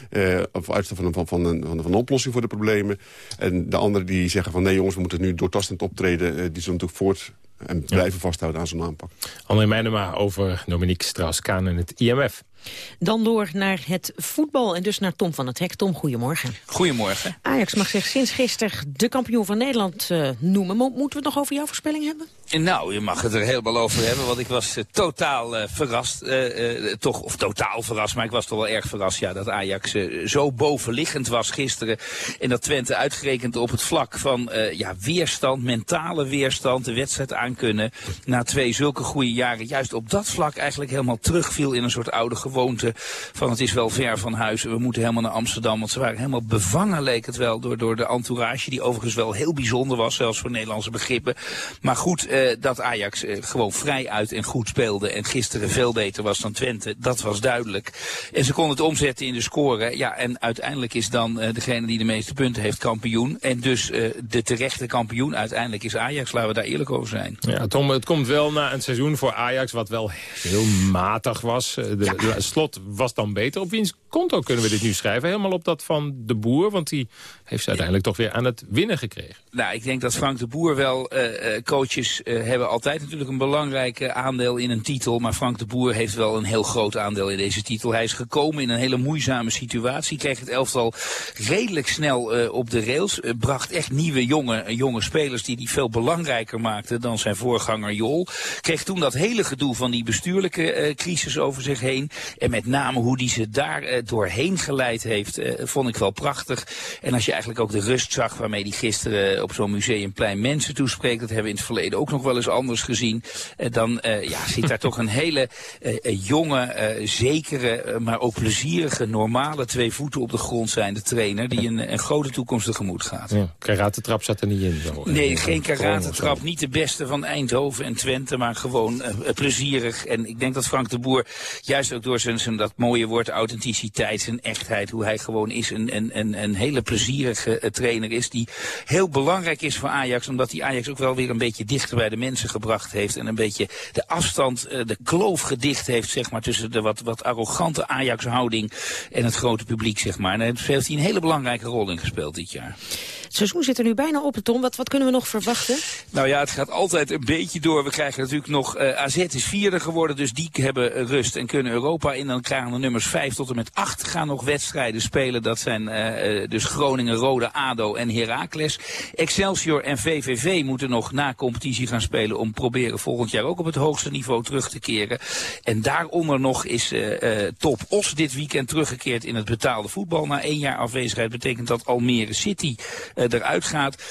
Uh, of uitstel van, van, van, een, van, een oplossing voor de problemen. En de anderen die zeggen van, nee jongens, we moeten nu doortastend optreden. Uh, die zullen natuurlijk voort en blijven vasthouden aan zo'n aanpak. André Meijnema over Dominique Strauss-Kaan en het IMF. Dan door naar het voetbal en dus naar Tom van het Hek. Tom, goedemorgen. Goedemorgen. Ajax mag zich sinds gisteren de kampioen van Nederland uh, noemen. Moeten we het nog over jouw voorspelling hebben? Nou, je mag het er helemaal over hebben, want ik was uh, totaal uh, verrast. toch, of totaal verrast, maar ik was toch wel erg verrast ja, dat Ajax zo bovenliggend was gisteren. En dat Twente uitgerekend op het vlak van ja, weerstand, mentale weerstand, de wedstrijd aankunnen. Na twee zulke goede jaren, juist op dat vlak eigenlijk helemaal terugviel in een soort oude gewoonte van het is wel ver van huis. We moeten helemaal naar Amsterdam. Want ze waren helemaal bevangen, leek het wel, door, door de entourage. Die overigens wel heel bijzonder was, zelfs voor Nederlandse begrippen. Maar goed, eh, dat Ajax eh, gewoon vrij uit en goed speelde. En gisteren veel beter was dan Twente. Dat was duidelijk. En ze konden het omzetten in de score. Ja, en uiteindelijk is dan uh, degene die de meeste punten heeft kampioen. En dus de terechte kampioen uiteindelijk is Ajax. Laten we daar eerlijk over zijn. Ja, Tom, het komt wel na een seizoen voor Ajax wat wel heel matig was. De, slot was dan beter. Op wiens konto kunnen we dit nu schrijven? Helemaal op dat van de boer, want die heeft ze uiteindelijk toch weer aan het winnen gekregen. Nou, ik denk dat Frank de Boer wel, uh, coaches uh, hebben altijd natuurlijk een belangrijk aandeel in een titel. Maar Frank de Boer heeft wel een heel groot aandeel in deze titel. Hij is gekomen in een hele moeizame situatie. Kreeg het elftal redelijk snel uh, op de rails. bracht echt nieuwe jonge, jonge spelers die die veel belangrijker maakten dan zijn voorganger Jol. Kreeg toen dat hele gedoe van die bestuurlijke crisis over zich heen. En met name hoe die ze daar doorheen geleid heeft, vond ik wel prachtig. En als je eigenlijk ook de rust zag waarmee hij gisteren op zo'n museumplein mensen toespreekt, dat hebben we in het verleden ook nog wel eens anders gezien, dan ja, zit daar toch een hele jonge, zekere, maar ook plezierige, normale twee voeten op de grond zijnde trainer die een, een grote toekomst tegemoet gaat. Ja, karate-trap zat er niet in. Zo. Nee, geen karate-trap. Niet de beste van Eindhoven en Twente, maar gewoon plezierig. En ik denk dat Frank de Boer, juist ook door zijn, zijn dat mooie woord authenticiteit, zijn echtheid, hoe hij gewoon is, een, een, een, een hele plezierige trainer is, die heel belangrijk is voor Ajax, omdat hij Ajax ook wel weer een beetje dichter bij de mensen gebracht heeft en een beetje de afstand, uh, de kloof gedicht heeft, zeg maar, tussen de wat, wat arrogante Ajax-houding en het grote publiek, zeg maar. En daar heeft hij een hele belangrijke rol in gespeeld dit jaar. Het seizoen zit er nu bijna op, Tom. Wat, wat kunnen we nog verwachten? Nou ja, het gaat altijd een beetje door. We krijgen natuurlijk nog... Uh, AZ is vierde geworden, dus die hebben rust en kunnen Europa in. Dan krijgen de nummers 5 tot en met 8 gaan nog wedstrijden spelen. Dat zijn uh, dus Groningen, Rode, ADO en Heracles. Excelsior en VVV moeten nog na competitie gaan spelen... om proberen volgend jaar ook op het hoogste niveau terug te keren. En daaronder nog is Top Os dit weekend teruggekeerd in het betaalde voetbal. Na één jaar afwezigheid betekent dat Almere City eruit gaat.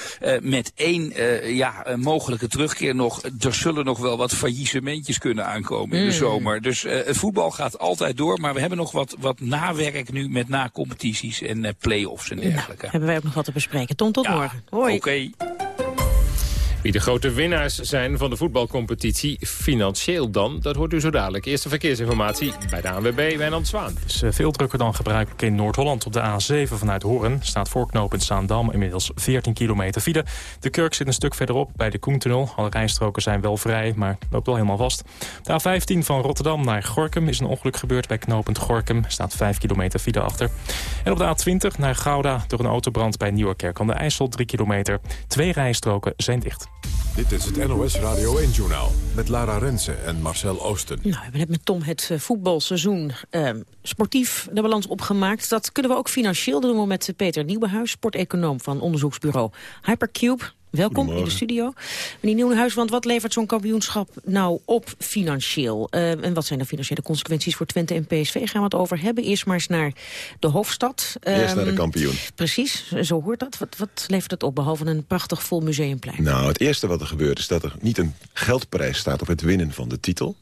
met één ja, mogelijke terugkeer nog. Er zullen nog wel wat faillissementjes kunnen aankomen in de Mm. zomer. Dus het voetbal gaat altijd door. Maar we hebben nog wat, wat nawerk nu met na-competities en play-offs en dergelijke. Nou, hebben wij ook nog wat te bespreken. Tom, tot ja, morgen. Hoi. Oké. Okay. Wie de grote winnaars zijn van de voetbalcompetitie, financieel dan, dat hoort u zo dadelijk. Eerste verkeersinformatie bij de ANWB, Wijnand Zwaan. Het is veel drukker dan gebruikelijk in Noord-Holland. Op de A7 vanuit Hoorn staat voorknopend Zaandam inmiddels 14 kilometer file. De Kurk zit een stuk verderop bij de Koentunnel. Alle rijstroken zijn wel vrij, maar loopt wel helemaal vast. De A15 van Rotterdam naar Gorkum is een ongeluk gebeurd bij knopend Gorkum. staat 5 kilometer file achter. En op de A20 naar Gouda door een autobrand bij Nieuwerkerk aan de IJssel 3 kilometer. Twee rijstroken zijn dicht. Dit is het NOS Radio 1-journaal met Lara Rensen en Marcel Oosten. Nou, we hebben net met Tom het uh, voetbalseizoen uh, sportief de balans opgemaakt. Dat kunnen we ook financieel doen we met Peter Nieuwenhuis, sporteconoom van onderzoeksbureau Hypercube. Welkom in de studio. Meneer Nieuwenhuis, want wat levert zo'n kampioenschap nou op financieel? Uh, en wat zijn de financiële consequenties voor Twente en PSV? Gaan we het over hebben. Eerst maar eens naar de hoofdstad. Eerst um, naar de kampioen. Precies, zo hoort dat. Wat, wat levert het op, behalve een prachtig vol museumplein? Nou, het eerste wat er gebeurt is dat er niet een geldprijs staat op het winnen van de titel.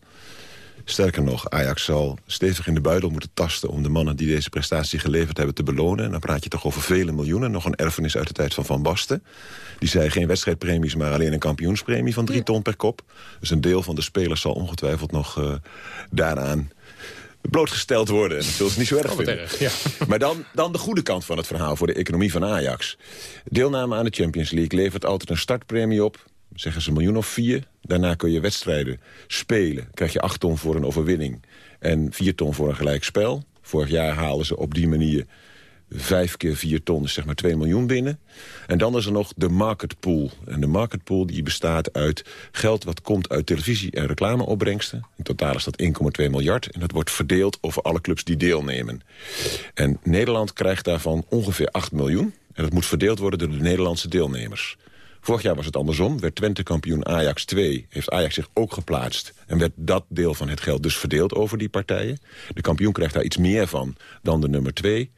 Sterker nog, Ajax zal stevig in de buidel moeten tasten... om de mannen die deze prestatie geleverd hebben te belonen. En dan praat je toch over vele miljoenen. Nog een erfenis uit de tijd van Van Basten. Die zei geen wedstrijdpremies, maar alleen een kampioenspremie van drie ton per kop. Dus een deel van de spelers zal ongetwijfeld nog uh, daaraan blootgesteld worden. En dat zullen ze niet zo erg vinden. Erg, ja. Maar dan, dan de goede kant van het verhaal voor de economie van Ajax. Deelname aan de Champions League levert altijd een startpremie op zeggen ze een miljoen of vier. Daarna kun je wedstrijden spelen. krijg je acht ton voor een overwinning en vier ton voor een gelijkspel. Vorig jaar halen ze op die manier vijf keer vier ton, dus zeg maar 2 miljoen binnen. En dan is er nog de market pool. En de market pool die bestaat uit geld wat komt uit televisie- en reclameopbrengsten. In totaal is dat 1,2 miljard. En dat wordt verdeeld over alle clubs die deelnemen. En Nederland krijgt daarvan ongeveer 8 miljoen. En dat moet verdeeld worden door de Nederlandse deelnemers. Vorig jaar was het andersom. Werd Twente kampioen Ajax 2. Heeft Ajax zich ook geplaatst. En werd dat deel van het geld dus verdeeld over die partijen. De kampioen krijgt daar iets meer van dan de nummer 2.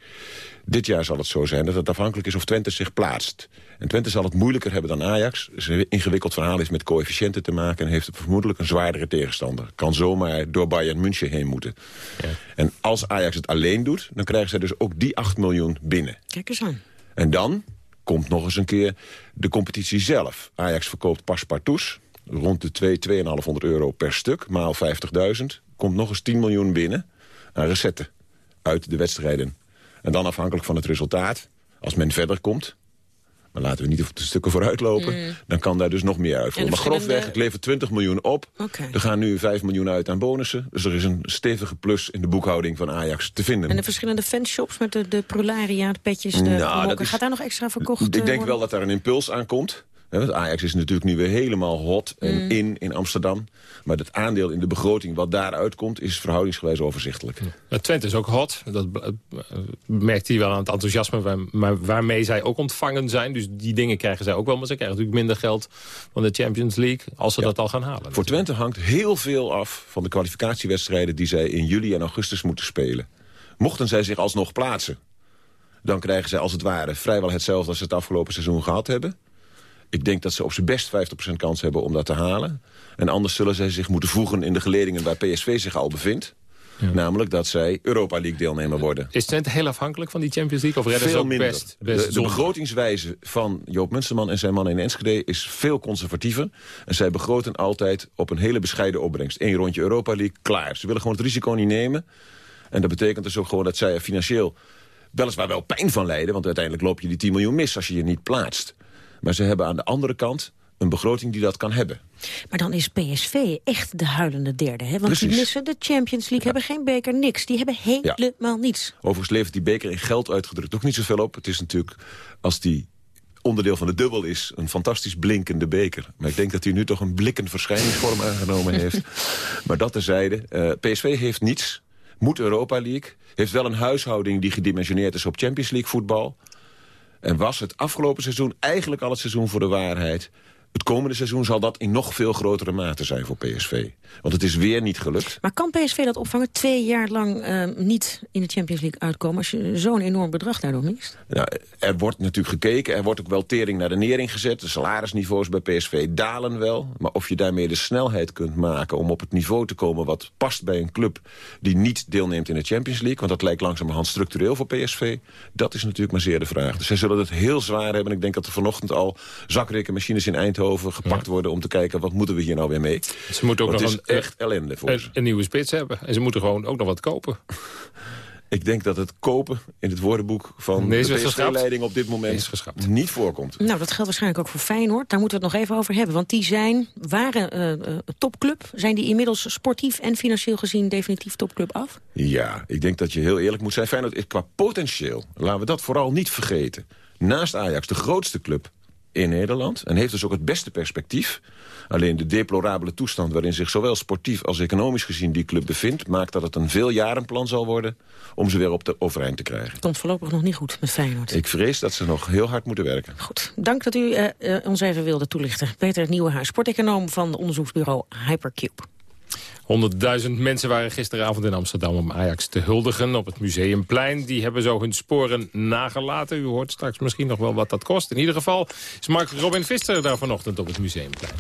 Dit jaar zal het zo zijn dat het afhankelijk is of Twente zich plaatst. En Twente zal het moeilijker hebben dan Ajax. Een ingewikkeld verhaal heeft met coëfficiënten te maken... en heeft vermoedelijk een zwaardere tegenstander. Kan zomaar door Bayern München heen moeten. Ja. En als Ajax het alleen doet, dan krijgen ze dus ook die 8 miljoen binnen. Kijk eens aan. En dan komt nog eens een keer de competitie zelf. Ajax verkoopt paspartouts, rond de 2, 2,500 euro per stuk, maal 50.000. Komt nog eens 10 miljoen binnen aan recetten uit de wedstrijden. En dan afhankelijk van het resultaat, als men verder komt... maar laten we niet de stukken vooruit lopen... Mm. dan kan daar dus nog meer uitvoeren. Maar grofweg, het levert 20 miljoen op. Okay. Er gaan nu 5 miljoen uit aan bonussen. Dus er is een stevige plus in de boekhouding van Ajax te vinden. En de verschillende fanshops met de, de prularia, de petjes, de nou, is, Gaat daar nog extra verkocht Ik denk worden? wel dat daar een impuls aan komt. Want Ajax is natuurlijk nu weer helemaal hot en mm. in in Amsterdam. Maar het aandeel in de begroting wat daaruit komt... is verhoudingsgewijs overzichtelijk. Ja. Twente is ook hot. Dat merkt hij wel aan het enthousiasme waar, maar waarmee zij ook ontvangen zijn. Dus die dingen krijgen zij ook wel. Maar ze krijgen natuurlijk minder geld van de Champions League... als ze ja. dat al gaan halen. Voor Twente hangt heel veel af van de kwalificatiewedstrijden... die zij in juli en augustus moeten spelen. Mochten zij zich alsnog plaatsen... dan krijgen zij als het ware vrijwel hetzelfde als ze het afgelopen seizoen gehad hebben. Ik denk dat ze op zijn best 50% kans hebben om dat te halen. En anders zullen zij zich moeten voegen in de geledingen waar PSV zich al bevindt. Namelijk dat zij Europa League deelnemer worden. Is Twente heel afhankelijk van die Champions League? Of redden ze Veel ook minder. best, best de, begrotingswijze van Joop Munsterman en zijn man in Enschede is veel conservatiever. En zij begroten altijd op een hele bescheiden opbrengst. Eén rondje Europa League, klaar. Ze willen gewoon het risico niet nemen. En dat betekent dus ook gewoon dat zij er financieel weliswaar wel pijn van lijden. Want uiteindelijk loop je die 10 miljoen mis als je je niet plaatst. Maar ze hebben aan de andere kant een begroting die dat kan hebben. Maar dan is PSV echt de huilende derde. Hè? Want die missen de Champions League, hebben geen beker, niks. Die hebben helemaal niets. Overigens levert die beker in geld uitgedrukt ook niet zoveel op. Het is natuurlijk, als die onderdeel van de dubbel is... een fantastisch blinkende beker. Maar ik denk dat hij nu toch een blikkend verschijningsvorm aangenomen heeft. Maar dat terzijde. eh PSV heeft niets. Moet Europa League. Heeft wel een huishouding die gedimensioneerd is op Champions League voetbal. En was het afgelopen seizoen eigenlijk al het seizoen voor de waarheid... Het komende seizoen zal dat in nog veel grotere mate zijn voor PSV. Want het is weer niet gelukt. Maar kan PSV dat opvangen? Twee jaar lang eh, niet in de Champions League uitkomen... als je zo'n enorm bedrag daardoor mist? Nou, er wordt natuurlijk gekeken. Er wordt ook wel tering naar de nering gezet. De salarisniveaus bij PSV dalen wel. Maar of je daarmee de snelheid kunt maken om op het niveau te komen... wat past bij een club die niet deelneemt in de Champions League... want dat lijkt langzamerhand structureel voor PSV... dat is natuurlijk maar zeer de vraag. Dus zij zullen het heel zwaar hebben. Ik denk dat er vanochtend al zakrekenmachines in Eindhoven gepakt worden... om te kijken, wat moeten we hier nou weer mee? Ze moeten ook Want nog het is een, echt ellende voor een, ze. een nieuwe spits hebben. En ze moeten gewoon ook nog wat kopen. Ik denk dat het kopen in het woordenboek van Nee, de? PSV-leiding op dit moment niet voorkomt. Nou, dat geldt waarschijnlijk ook voor Feyenoord. Daar moeten we het nog even over hebben. Want die zijn, waren eh, eh, topclub. Zijn die inmiddels sportief en financieel gezien definitief topclub af? Ja, ik denk dat je heel eerlijk moet zijn. Feyenoord is qua potentieel, laten we dat vooral niet vergeten. Naast Ajax de grootste club in Nederland. En heeft dus ook het beste perspectief. Alleen de deplorabele toestand waarin zich zowel sportief als economisch gezien die club bevindt... maakt dat het een veeljarenplan zal worden om ze weer op de overeind te krijgen. Komt voorlopig nog niet goed met Feyenoord. Ik vrees dat ze nog heel hard moeten werken. Dank dat u eh, eh, ons even wilde toelichten. Peter Nieuwenhuis, sporteconoom van onderzoeksbureau Hypercube. 100.000 mensen waren gisteravond in Amsterdam om Ajax te huldigen op het Museumplein. Die hebben zo hun sporen nagelaten. U hoort straks misschien nog wel wat dat kost. In ieder geval is Mark Robin Visser daar vanochtend op het Museumplein.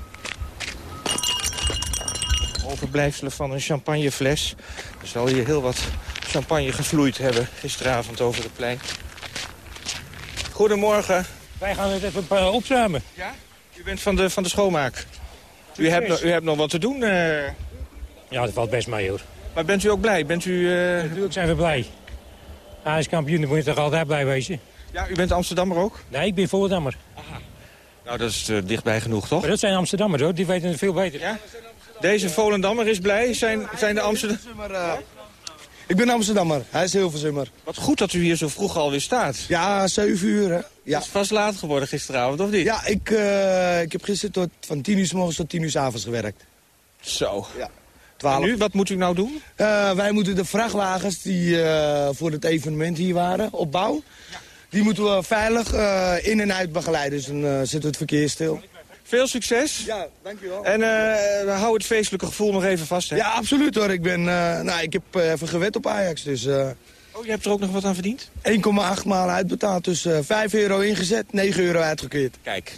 Overblijfselen van een champagnefles. Er zal hier heel wat champagne gevloeid hebben gisteravond over het plein. Goedemorgen. Wij gaan het even eh, opruimen. Ja? U bent van de, van de schoonmaak. U hebt, nog- u hebt nog wat te doen. eh. Ja, dat valt best mee hoor. Maar bent u ook blij? Bent u... eh, Natuurlijk zijn we blij. Hij is kampioen, dan moet je toch altijd blij wezen? Ja, u bent Amsterdammer ook? Nee, ik ben Voordammer. Nou, dat is eh, dichtbij genoeg, toch? Maar dat zijn Amsterdammers hoor, die weten het veel beter. Ja? Deze Volendammer is blij. Zijn, zijn de Amsterdam... Ik ben Amsterdammer, hij is Hilversummer. Wat goed dat u hier zo vroeg alweer staat. Ja, 7 uur hè. Ja. Het is vast laat geworden gisteravond, of niet? Ja, ik, eh, ik heb gisteren tot, van 10 uur s morgens tot 10 uur s avonds gewerkt. Zo. Ja. En nu, wat moet u nou doen? Eh, wij moeten de vrachtwagens die eh, voor het evenement hier waren, op bouw... die moeten we veilig eh, in en uit begeleiden. Dus dan zit het verkeer stil. Veel succes. Ja, dankjewel. En hou het feestelijke gevoel nog even vast, hè? Ja, absoluut hoor. Ik, ben, nou, ik heb even gewet op Ajax, dus... Oh, je hebt er ook nog wat aan verdiend? 1,8 maal uitbetaald, dus eh 5 euro ingezet, 9 euro uitgekeerd. Kijk,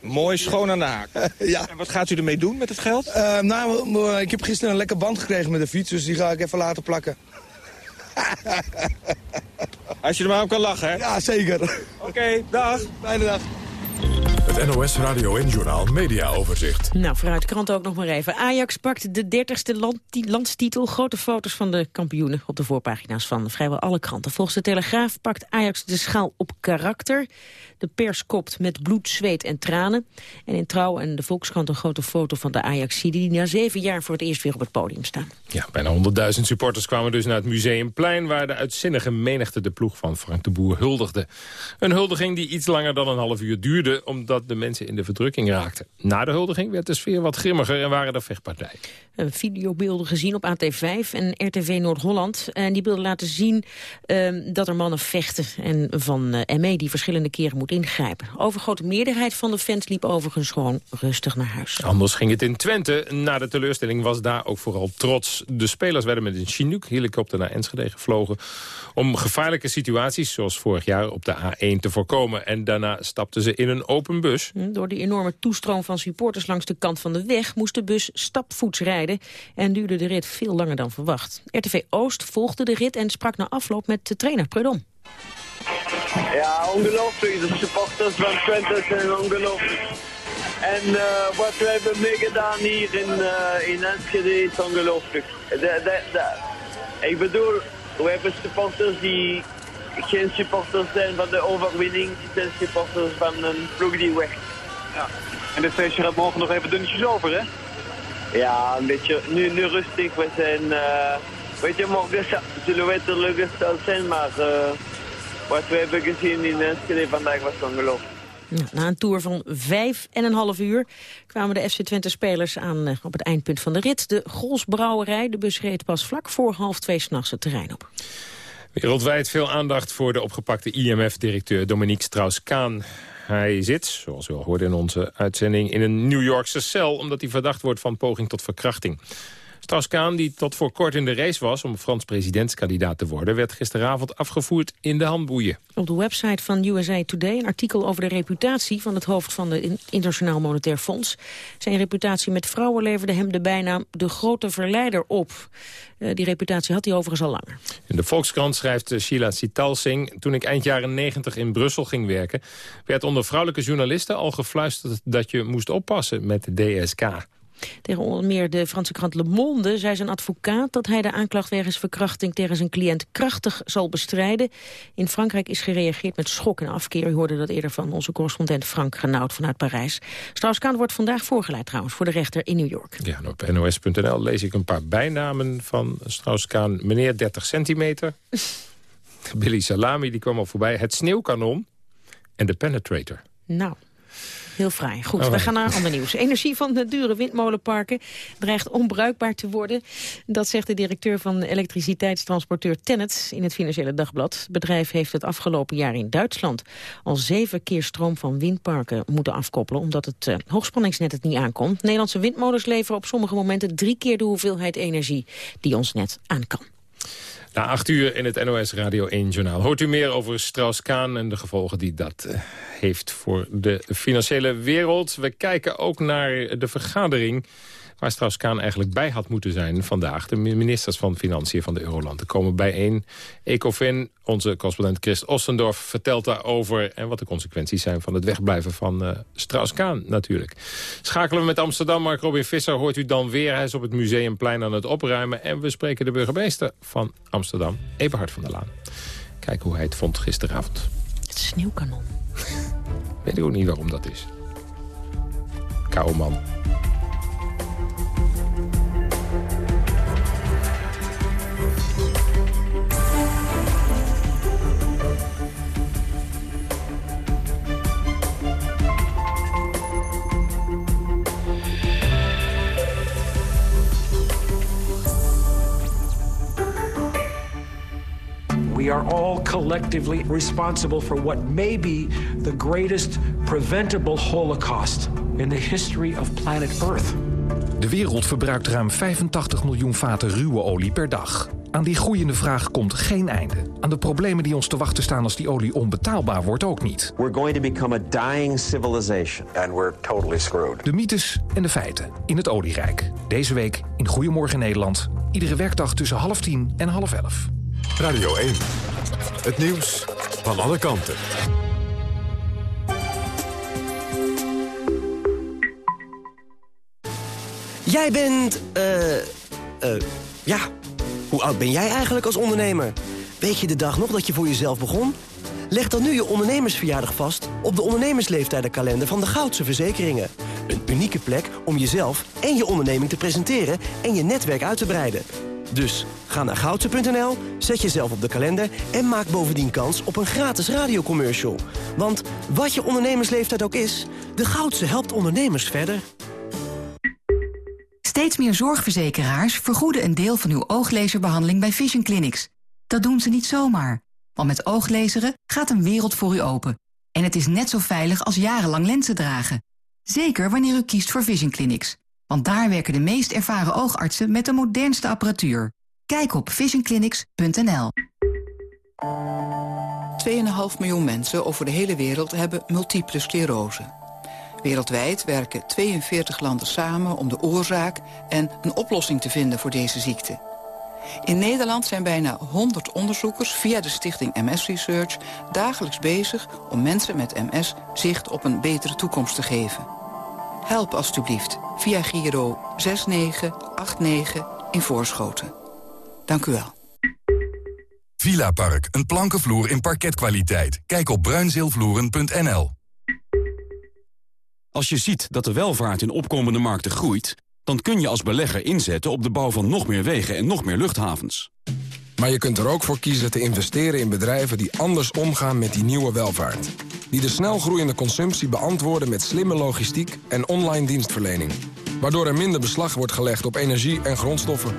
mooi schoon aan de haak. ja. En wat gaat u ermee doen met het geld? Eh, nou, ik heb gisteren een lekker band gekregen met de fiets, dus die ga ik even laten plakken. Als je er maar op kan lachen, hè? Ja, zeker. Oké, dag. Fijne dag. Het NOS Radio en Journaal Media Overzicht. Nou, vooruit de krant ook nog maar even. Ajax pakt de dertigste land, landstitel. Grote foto's van de kampioenen op de voorpagina's van vrijwel alle kranten. Volgens de Telegraaf pakt Ajax de schaal op karakter. De pers kopt met bloed, zweet en tranen. En in Trouw en de Volkskrant een grote foto van de ajax die na zeven jaar voor het eerst weer op het podium staan. Ja, bijna 100.000 supporters kwamen dus naar het Museumplein... waar de uitzinnige menigte de ploeg van Frank de Boer huldigde. Een huldiging die iets langer dan een half uur duurde... omdat dat de mensen in de verdrukking raakten. Na de huldiging werd de sfeer wat grimmiger en waren er vechtpartijen. Uh, videobeelden gezien op AT5 en RTV Noord-Holland. En die beelden laten zien uh, dat er mannen vechten en van uh, ME die verschillende keren moet ingrijpen. Overgrote meerderheid van de fans liep overigens gewoon rustig naar huis. Anders ging het in Twente. Na de teleurstelling was daar ook vooral trots. De spelers werden met een Chinook-helikopter naar Enschede gevlogen... om gevaarlijke situaties, zoals vorig jaar op de A1, te voorkomen. En daarna stapten ze in een open bus. Door die enorme toestroom van supporters langs de kant van de weg... moest de bus stapvoets rijden en duurde de rit veel langer dan verwacht. RTV Oost volgde de rit en sprak na afloop met de trainer Prudom. Ja, ongelooflijk. De supporters van Twente zijn ongelooflijk. En uh, wat we hebben meegedaan hier in, uh, in Enschede is ongelooflijk. Ik bedoel, we hebben supporters die geen supporters zijn van de overwinning. Die zijn supporters van een ploeg die weg. Ja. En dit feestje gaat morgen nog even dunnetjes over, hè? Ja, een beetje nu, nu rustig. We zijn, uh, weet je, morgen zullen we teleurgesteld zijn, maar uh, wat we hebben gezien in Enschede vandaag was ongelooflijk. Ja, na een tour van vijf en een half uur kwamen de FC Twente spelers aan uh, op het eindpunt van de rit. De Golsbrouwerij, de bus reed pas vlak voor half twee s'nachts het terrein op. Wereldwijd veel aandacht voor de opgepakte IMF-directeur Dominique Strauss-Kaan. Hij zit, zoals u al hoorde in onze uitzending, in een New Yorkse cel... omdat hij verdacht wordt van poging tot verkrachting. Strauss-Kaan, die tot voor kort in de race was om Frans presidentskandidaat te worden... werd gisteravond afgevoerd in de handboeien. Op de website van USA Today een artikel over de reputatie... van het hoofd van het Internationaal Monetair Fonds. Zijn reputatie met vrouwen leverde hem de bijnaam de grote verleider op. Uh, die reputatie had hij overigens al langer. In de Volkskrant schrijft uh, Sheila Sitalsing... toen ik eind jaren 90 in Brussel ging werken... werd onder vrouwelijke journalisten al gefluisterd... dat je moest oppassen met de DSK. Tegen onder meer de Franse krant Le Monde zei zijn advocaat dat hij de aanklacht wegens verkrachting tegen zijn cliënt krachtig zal bestrijden. In Frankrijk is gereageerd met schok en afkeer. U hoorde dat eerder van onze correspondent Frank Renaud vanuit Parijs. Strauss-Kaan wordt vandaag voorgeleid trouwens voor de rechter in New York. Ja, en op nos.nl lees ik een paar bijnamen van Strauss-Kaan. Meneer 30 centimeter. Billy Salami, die kwam al voorbij. Het sneeuwkanon en de penetrator. Nou, Heel fraai. Goed, we gaan naar ander nieuws. Energie van de dure windmolenparken dreigt onbruikbaar te worden. Dat zegt de directeur van elektriciteitstransporteur Tennet in het Financiële Dagblad. Het bedrijf heeft het afgelopen jaar in Duitsland al zeven keer stroom van windparken moeten afkoppelen, omdat het uh, hoogspanningsnet het niet aankomt. Nederlandse windmolens leveren op sommige momenten drie keer de hoeveelheid energie die ons net aan kan. Na acht uur in het NOS Radio 1 Journaal hoort u meer over Strauss-Kaan... en de gevolgen die dat uh, heeft voor de financiële wereld. We kijken ook naar de vergadering waar Strauss-Kaan eigenlijk bij had moeten zijn vandaag. De ministers van Financiën van de Eurolanden komen bijeen. Ecofin, onze correspondent Christ Ostendorf, vertelt daarover... en wat de consequenties zijn van het wegblijven van uh, Strauss-Kaan natuurlijk. Schakelen we met Amsterdam, Mark Robin Visser hoort u dan weer. Hij is op het Museumplein aan het opruimen. En we spreken de burgemeester van Amsterdam, Eberhard van der Laan. Kijk hoe hij het vond gisteravond. Het sneeuwkanon. Weet ik ook niet waarom dat is. Koude man. We are all collectively responsible for what may be the greatest preventable holocaust in the history of planet Earth. De wereld verbruikt ruim 85 miljoen vaten ruwe olie per dag. Aan die groeiende vraag komt geen einde. Aan de problemen die ons te wachten staan als die olie onbetaalbaar wordt ook niet. We're going to become a dying civilization and we're totally screwed. De mythes en de feiten in het olierijk. Deze week in Goedemorgen Nederland. Iedere werkdag tussen half tien en half elf. Radio 1. Het nieuws van alle kanten. Jij bent, eh, uh, ja, hoe oud ben jij eigenlijk als ondernemer? Weet je de dag nog dat je voor jezelf begon? Leg dan nu je ondernemersverjaardag vast op de ondernemersleeftijdenkalender van de Goudse Verzekeringen. Een unieke plek om jezelf en je onderneming te presenteren en je netwerk uit te breiden. Dus ga naar goudse.nl, zet jezelf op de kalender en maak bovendien kans op een gratis radiocommercial. Want wat je ondernemersleeftijd ook is, de Goudse helpt ondernemers verder. Steeds meer zorgverzekeraars vergoeden een deel van uw ooglezerbehandeling bij Vision Clinics. Dat doen ze niet zomaar. Want met ooglezeren gaat een wereld voor u open. En het is net zo veilig als jarenlang lenzen dragen. Zeker wanneer u kiest voor Vision Clinics. Want daar werken de meest ervaren oogartsen met de modernste apparatuur. Kijk op visionclinics.nl 2,5 miljoen mensen over de hele wereld hebben multiple sclerose. Wereldwijd werken 42 landen samen om de oorzaak en een oplossing te vinden voor deze ziekte. In Nederland zijn bijna 100 onderzoekers via de stichting MS Research dagelijks bezig om mensen met MS zicht op een betere toekomst te geven. Help alstublieft via Giro 6989 in Voorschoten. Dank u wel. Villa Park, een plankenvloer in parketkwaliteit. Kijk op bruinzeelvloeren.nl. Als je ziet dat de welvaart in opkomende markten groeit... dan kun je als belegger inzetten op de bouw van nog meer wegen en nog meer luchthavens. Maar je kunt er ook voor kiezen te investeren in bedrijven die anders omgaan met die nieuwe welvaart. Die de snel groeiende consumptie beantwoorden met slimme logistiek en online dienstverlening. Waardoor er minder beslag wordt gelegd op energie en grondstoffen.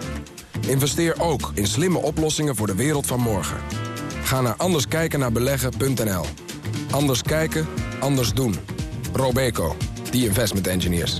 Investeer ook in slimme oplossingen voor de wereld van morgen. Ga naar anderskijkennaarbeleggen.nl. Anders kijken, anders doen. Robeco, the investment engineers.